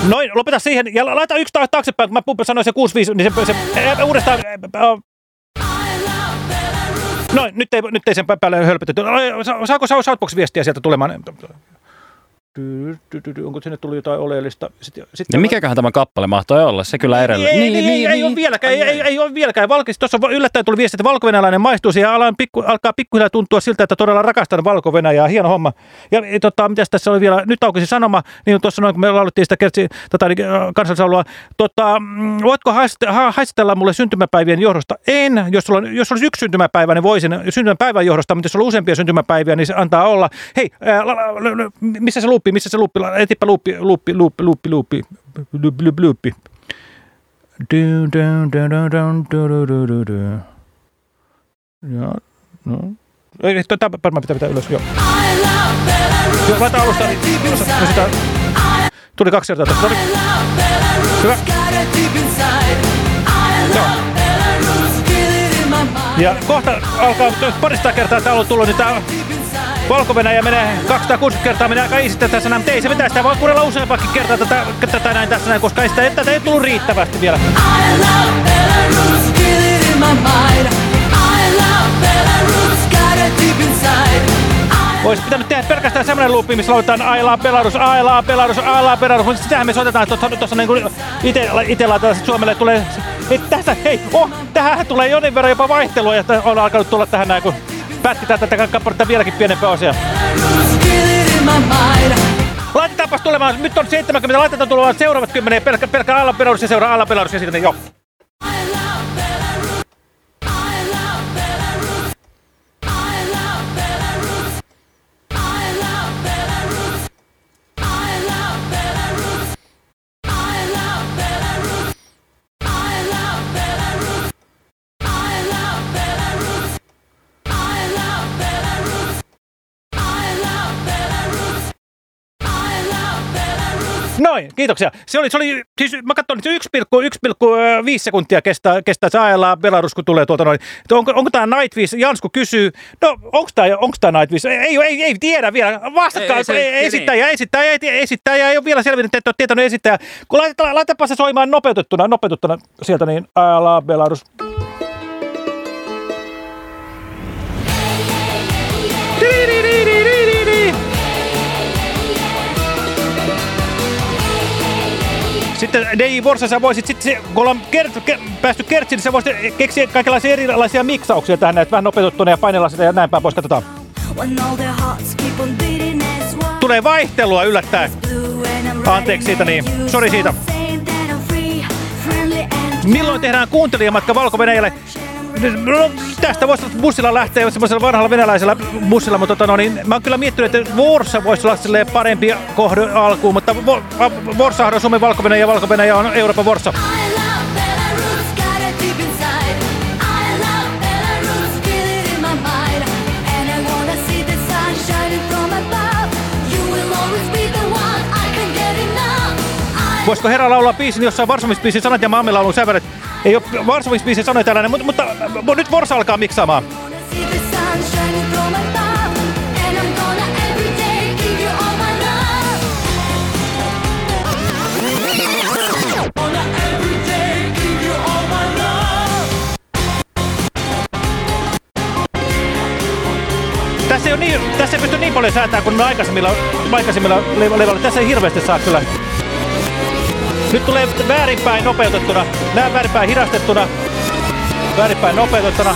S4: Noin, lopeta siihen ja la- laita yksi taas taaksepäin, kun mä sanoin se 6-5, niin se, se ää, uudestaan. ää, ää. Noin, nyt ei, nyt ei sen pä- päälle sa- Saako Sa- Southbox-viestiä sieltä tulemaan? Onko sinne tullut jotain oleellista? Sitten, sitten
S1: Ja mikäköhän tämä kappale mahtoi olla? Se kyllä edelleen.
S4: Ei, niin, niin, niin, ei ole vieläkään, ei, ei, ei ole vieläkään. Valkis, tuossa on yllättäen tuli viesti, että valko maistuu siihen, alan pikku, alkaa pikkuhiljaa tuntua siltä, että todella rakastan valko Hieno homma. Ja tota, mitäs tässä oli vielä, nyt aukesi sanoma, niin tuossa noin, kun me laulettiin sitä kertsi, niin, äh, kansallisaulua. Tota, voitko haist- ha- haistella mulle syntymäpäivien johdosta? En. Jos, sulla on, jos olisi yksi syntymäpäivä, niin voisin syntymäpäivän johdosta, mutta jos on useampia syntymäpäiviä, niin se antaa olla. Hei, ää, la, la, la, la, missä se luuppi, luuppi, missä se luuppi, etipä luuppi, luuppi, luuppi, luuppi, luuppi, luuppi, luuppi. Ja, no. Ei, tämä varmaan pitää pitää ylös, joo. Joo, laita alusta. Niin- no, sitä. Tuli kaksi kertaa tässä. No niin. Hyvä. Joo. Ja kohta alkaa, parista kertaa tämä on tullut, niin tämä valko menee 260 kertaa, menee aika iisisti tässä näin, mutta ei se mitään, sitä voi kuunnella useampakin kertaa tätä, tätä näin tässä näin, koska ei sitä, tätä ei tullut riittävästi vielä. Olisi pitänyt tehdä pelkästään semmoinen loopi, missä lauletaan I love Belarus, I love Belarus, I love Belarus, mutta sitähän me soitetaan tuossa, tuossa niin kuin ite, ite laitetaan, Suomelle tulee, hei, tästä, hei, oh, tähän tulee jonin verran jopa vaihtelua, ja on alkanut tulla tähän näin, kun pätkitään tätä kappaletta vieläkin pienempää osia. Laitetaanpas tulemaan, nyt on 70, laitetaan tulemaan seuraavat 10, pelkkä, pelkkä alla Belarus ja seuraa alla Belarus ja sitten jo. Noin, kiitoksia. Se oli, se oli siis mä katsoin, että 1,5 sekuntia kestää, kestää se ajellaan Belarus, kun tulee tuolta noin. Onko, onko tämä Nightwish? Jansku kysyy, no onko tämä onko tää Nightwish? Ei, ei, ei tiedä vielä. Vastatkaa,
S1: Ei, ei
S4: ei,
S1: se-
S4: ei,
S1: ei
S4: esittäjä, esittäjä, ei, esittäjä ei ole vielä selvinnyt, että et ole tietänyt esittäjä. Kun laitapa, se soimaan nopeutettuna, nopeutettuna sieltä, niin ajellaan Belarus. Sitten Dei Vorsa, sä voisit sitten, se- kun ollaan kert, ke, päästy kertsiin, niin sä voisit keksiä kaikenlaisia erilaisia miksauksia tähän, että vähän nopeutettuna ja painella sitä ja näin päin pois. Katsotaan. Tulee vaihtelua yllättäen. Anteeksi siitä niin. Sori siitä. Milloin tehdään kuuntelijamatka valko -Venäjälle? No, tästä voisi bussilla lähteä semmoisella vanhalla venäläisellä bussilla, mutta tota, no, niin, mä oon kyllä miettinyt, että Vorsa voisi olla silleen parempi kohde alkuun, mutta Vo- a- Vorsahan on Suomen valko ja valko on Euroopan Vorsa. Voisiko herra laulaa biisin, jossa on Varsomisbiisin sanat ja maamme laulun sävelet? Ei ole Varsomisbiisin sanoja tällainen, mutta, mutta, nyt Vorsa alkaa miksaamaan. Tässä ei, niin, tässä ei pysty niin paljon säätämään kuin aikaisemmilla, aikaisemmilla levoilla. Tässä ei hirveästi saa kyllä. Nyt tulee väärinpäin nopeutettuna. Nää väärinpäin hidastettuna. Väärinpäin nopeutettuna.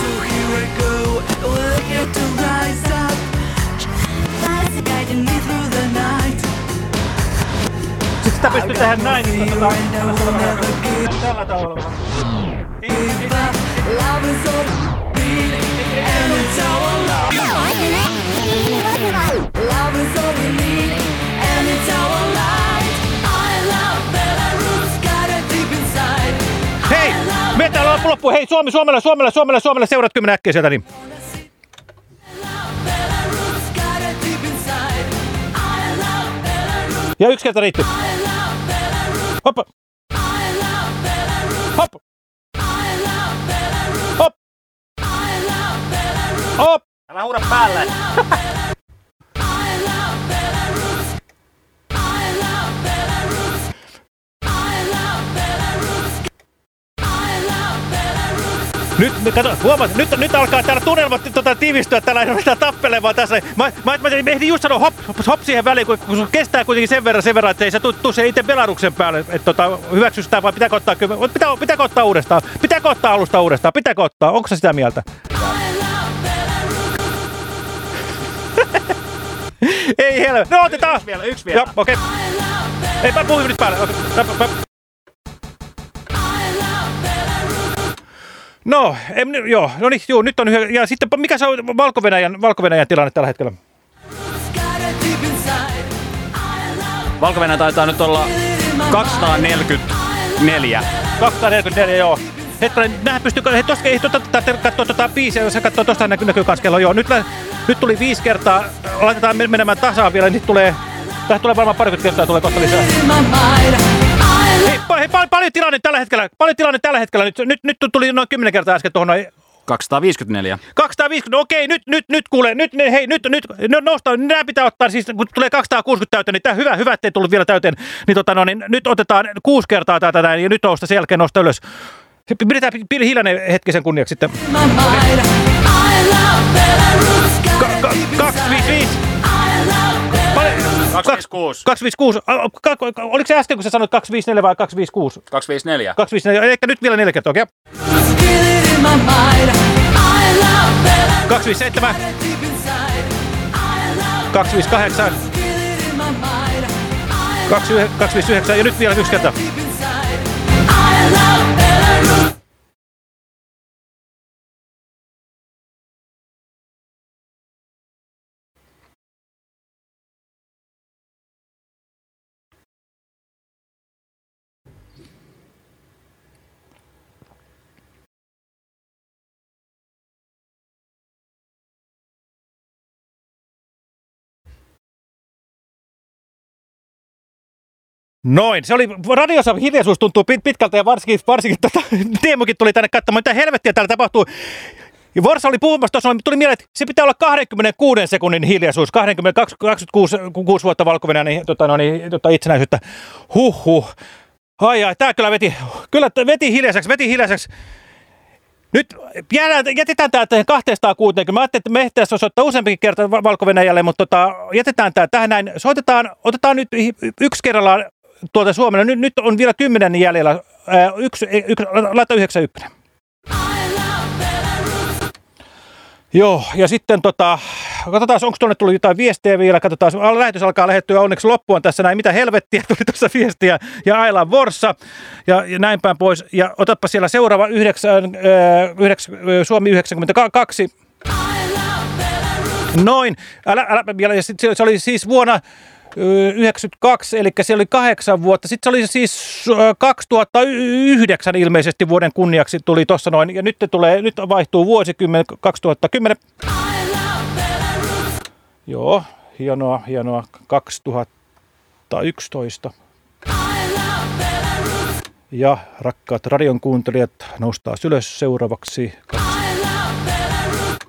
S4: Sitten sitä pystyy tehdä näin. Niin tota, tällä tavalla.
S3: Love is all we need,
S4: Me täällä loppu loppu. Hei Suomi, Suomelle, Suomelle, Suomelle, Suomelle. Seurat kymmenen äkkiä sieltä. Niin. Ja yksi kerta riitti. Hop. Hop. Hop. Hop. Älä huuda päälle. Nyt, nyt, kato, huomaat, nyt, nyt alkaa täällä tunnelmat tota, tiivistyä, täällä ruvetaan tappelemaan tässä. Mä, mä, mä, mä ehdin just sanoa hop, hop siihen väliin, kun, kun kestää kuitenkin sen verran, sen verran, että ei se tuu, tuu se itse Belaruksen päälle, että tota, hyväksy sitä vai pitääkö ottaa, pitää, pitääkö ottaa uudestaan, pitääkö ottaa alusta uudestaan, pitääkö ottaa, onko se sitä mieltä? ei helvetti, no otetaan! Yksi vielä, yksi vielä. Joo, okei. Okay. Ei, mä puhuin nyt päälle. Okay. No, em, joo, no niin, joo, nyt on hyvä. Ja sitten mikä se on Valko-Venäjän, Valko tilanne tällä hetkellä?
S1: valko taitaa nyt olla 244.
S4: 244, joo. Hetkinen, nähdään pystyykö, hei, tosta, ei tuota, katsoa tuota biisiä, jos katsoo tuosta näkyy, näkyy kans kello, joo. Nyt, nyt tuli viisi kertaa, laitetaan men- menemään tasaan vielä, niin nyt tulee, tulee varmaan parikymmentä kertaa, tulee kohta lisää. Hei, pa- hei pal- paljon tilanne tällä hetkellä, paljon tilanne tällä hetkellä, nyt, nyt, nyt tuli noin 10 kertaa äsken tuohon noin
S1: 254.
S4: 250, okei, nyt, nyt, nyt kuule, nyt, ne- hei, nyt, nyt, no, nosta, nämä pitää ottaa, siis kun tulee 260 täyteen, niin tämä hyvä, hyvä, ettei tullut vielä täyteen, niin, tota, no, niin nyt otetaan kuusi kertaa tätä näin, ja nyt nousta sen jälkeen nosta ylös. Pidetään pi- pi- hiljainen hetki sen kunniaksi sitten. Ka- ka- 255. Paljon-
S1: 256.
S4: 256. A- a- ka- ka- Oliko se äsken, kun sä sanoit 254 vai 256?
S1: 254.
S4: 254, eli nyt vielä neljä kertaa, okei? 257. 258. 259 ja nyt vielä yksi kerta. Noin, se oli, radiossa hiljaisuus tuntuu pit- pitkältä ja varsinkin, varsinkin tota, Teemukin tuli tänne katsomaan, mitä helvettiä täällä tapahtuu. Ja Vorsa oli puhumassa tuossa, tuli mieleen, että se pitää olla 26 sekunnin hiljaisuus, 20, 26 kuusi vuotta valko niin, tota, no, niin, tota, itsenäisyyttä. Huhhuh. Ai ai, tää kyllä veti, kyllä veti hiljaiseksi, veti hiljaiseksi. Nyt jäädään, jätetään tämä tähän 260. Mä ajattelin, että me ehtiäisi osoittaa useampikin kerta valko mutta tota, jätetään tämä tähän näin. Soitetaan, otetaan nyt yksi kerrallaan tuolta Suomelle. Nyt, nyt on vielä kymmenen jäljellä. Yksi, yksi, laita 91. Joo, ja sitten tota, katsotaan, onko tuonne tullut jotain viestejä vielä, katsotaan, lähetys alkaa lähettyä onneksi loppuun tässä näin, mitä helvettiä tuli tuossa viestiä, ja Ailan Vorsa, ja, ja näin päin pois, ja otapa siellä seuraava yhdeksän, äh, yhdeks, Suomi 92, Noin, älä, älä ja sit, se oli siis vuonna 92, eli se oli kahdeksan vuotta. Sitten se oli siis 2009 ilmeisesti vuoden kunniaksi tuli tuossa noin. Ja nyt, tulee, nyt vaihtuu vuosikymmen 2010. Joo, hienoa, hienoa. 2011. Ja rakkaat radion kuuntelijat, noustaa ylös seuraavaksi.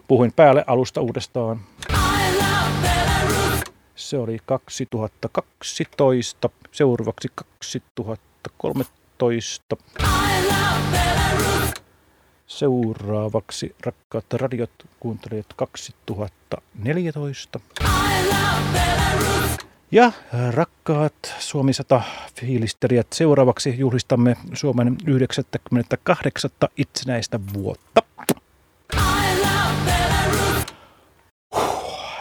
S4: Puhuin päälle alusta uudestaan. Se oli 2012, seuraavaksi 2013. Seuraavaksi rakkaat radiot kuuntelijat 2014. Ja rakkaat Suomi 100 fiilistelijät, seuraavaksi juhlistamme Suomen 98. itsenäistä vuotta.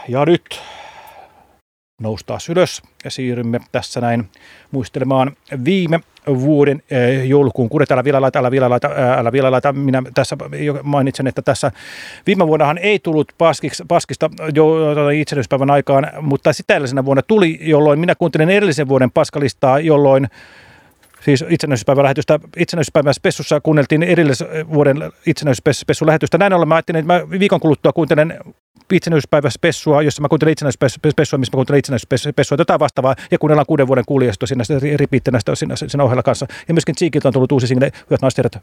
S4: Ja nyt noustaa ylös ja siirrymme tässä näin muistelemaan viime vuoden äh, joulukuun kuudet. Älä vielä laita, älä vielä laita, älä vielä laita. Minä tässä mainitsen, että tässä viime vuonnahan ei tullut paskiksi, paskista jo itsenäisyyspäivän aikaan, mutta sitä edellisenä vuonna tuli, jolloin minä kuuntelin edellisen vuoden paskalistaa, jolloin siis itsenäisyyspäivän lähetystä, itsenäisyyspäivän spessussa kuunneltiin edellisen vuoden itsenäisyysspessun lähetystä. Näin ollen mä ajattelin, että mä viikon kuluttua kuuntelen itsenäisyyspäivä spessua, jossa mä kuuntelen itsenäisyysspessua, missä mä kuuntelen itsenäisyysspessua, jotain vastaavaa, ja kuunnellaan kuuden vuoden kuulijasta siinä ripiittenä siinä, siinä ohella kanssa. Ja myöskin Cheekiltä on tullut uusi single, Hyvät naiset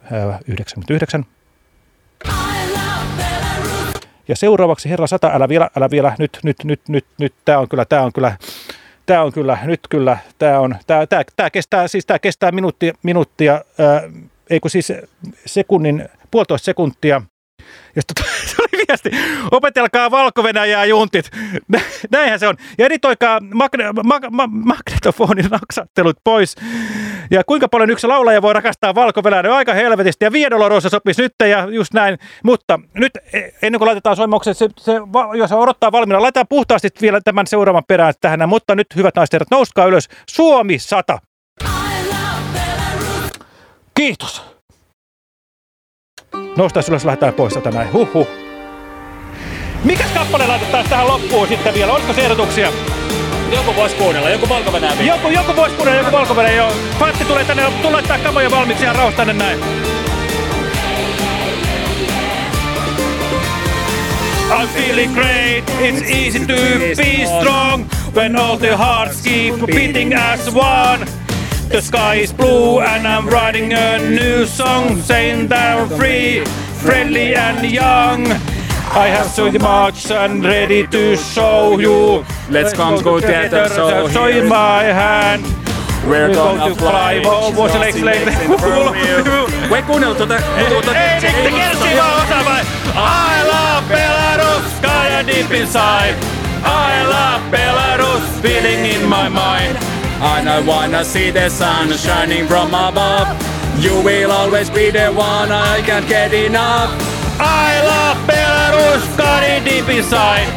S4: 99. Ja seuraavaksi Herra Sata, älä vielä, älä vielä, nyt, nyt, nyt, nyt, nyt, tää on kyllä, tää on kyllä, tää on kyllä, nyt kyllä, tää on, tää, tää, tää kestää, siis tää kestää minuuttia, minuuttia, ää, ei siis sekunnin, puolitoista sekuntia, ja sitten tuli viesti, opetelkaa valko juntit. Näinhän se on. Ja editoikaa magne, ma, ma, magnetofonin naksattelut pois. Ja kuinka paljon yksi laulaja voi rakastaa valko no aika helvetisti. Ja Viedolorossa sopisi nyt ja just näin. Mutta nyt e, ennen kuin laitetaan soimaukset, se, se, jos odottaa valmiina, laitetaan puhtaasti vielä tämän seuraavan perään tähän. Mutta nyt hyvät naiset herrat, nouskaa ylös. Suomi 100. Kiitos. Noustaan ylös, lähdetään pois tätä näin. Huhhuh. Mikäs kappale laitetaan tähän loppuun sitten vielä? Olisiko se ehdotuksia?
S1: Joku voisi kuunnella, joku valko
S4: Joku, joku voisi kuunnella, joku valko joo. Fatti tulee tänne, tulee laittaa kamoja valmiiksi ihan rauhassa tänne näin. I'm feeling great, it's easy to be strong When all the hearts keep beating as one The sky is blue and I'm writing a new song saying that I'm free, friendly and young. I have so much and ready to show you.
S1: Let's come go together, so,
S4: so in my hand.
S1: We're gonna fly.
S4: Vuosi leiksi leiksi.
S1: Voi kuunnella tuota...
S4: Ei, te kersi vaan osa vai? I love Belarus, kinda deep inside. I love Belarus, feeling in my mind.
S1: I don't wanna see the sun shining from above. You will always be the one I can't get enough.
S4: I love Belarus, got it deep inside.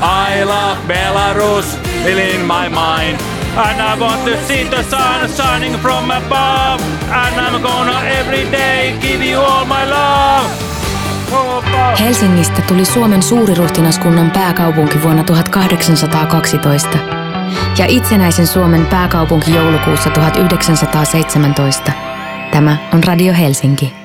S1: I love Belarus, still my mind.
S4: And I want to see the sun shining from above. And I'm gonna every day give you all my love.
S24: Helsingistä tuli Suomen suuriruhtinaskunnan pääkaupunki vuonna 1812 ja itsenäisen Suomen pääkaupunki joulukuussa 1917. Tämä on Radio Helsinki.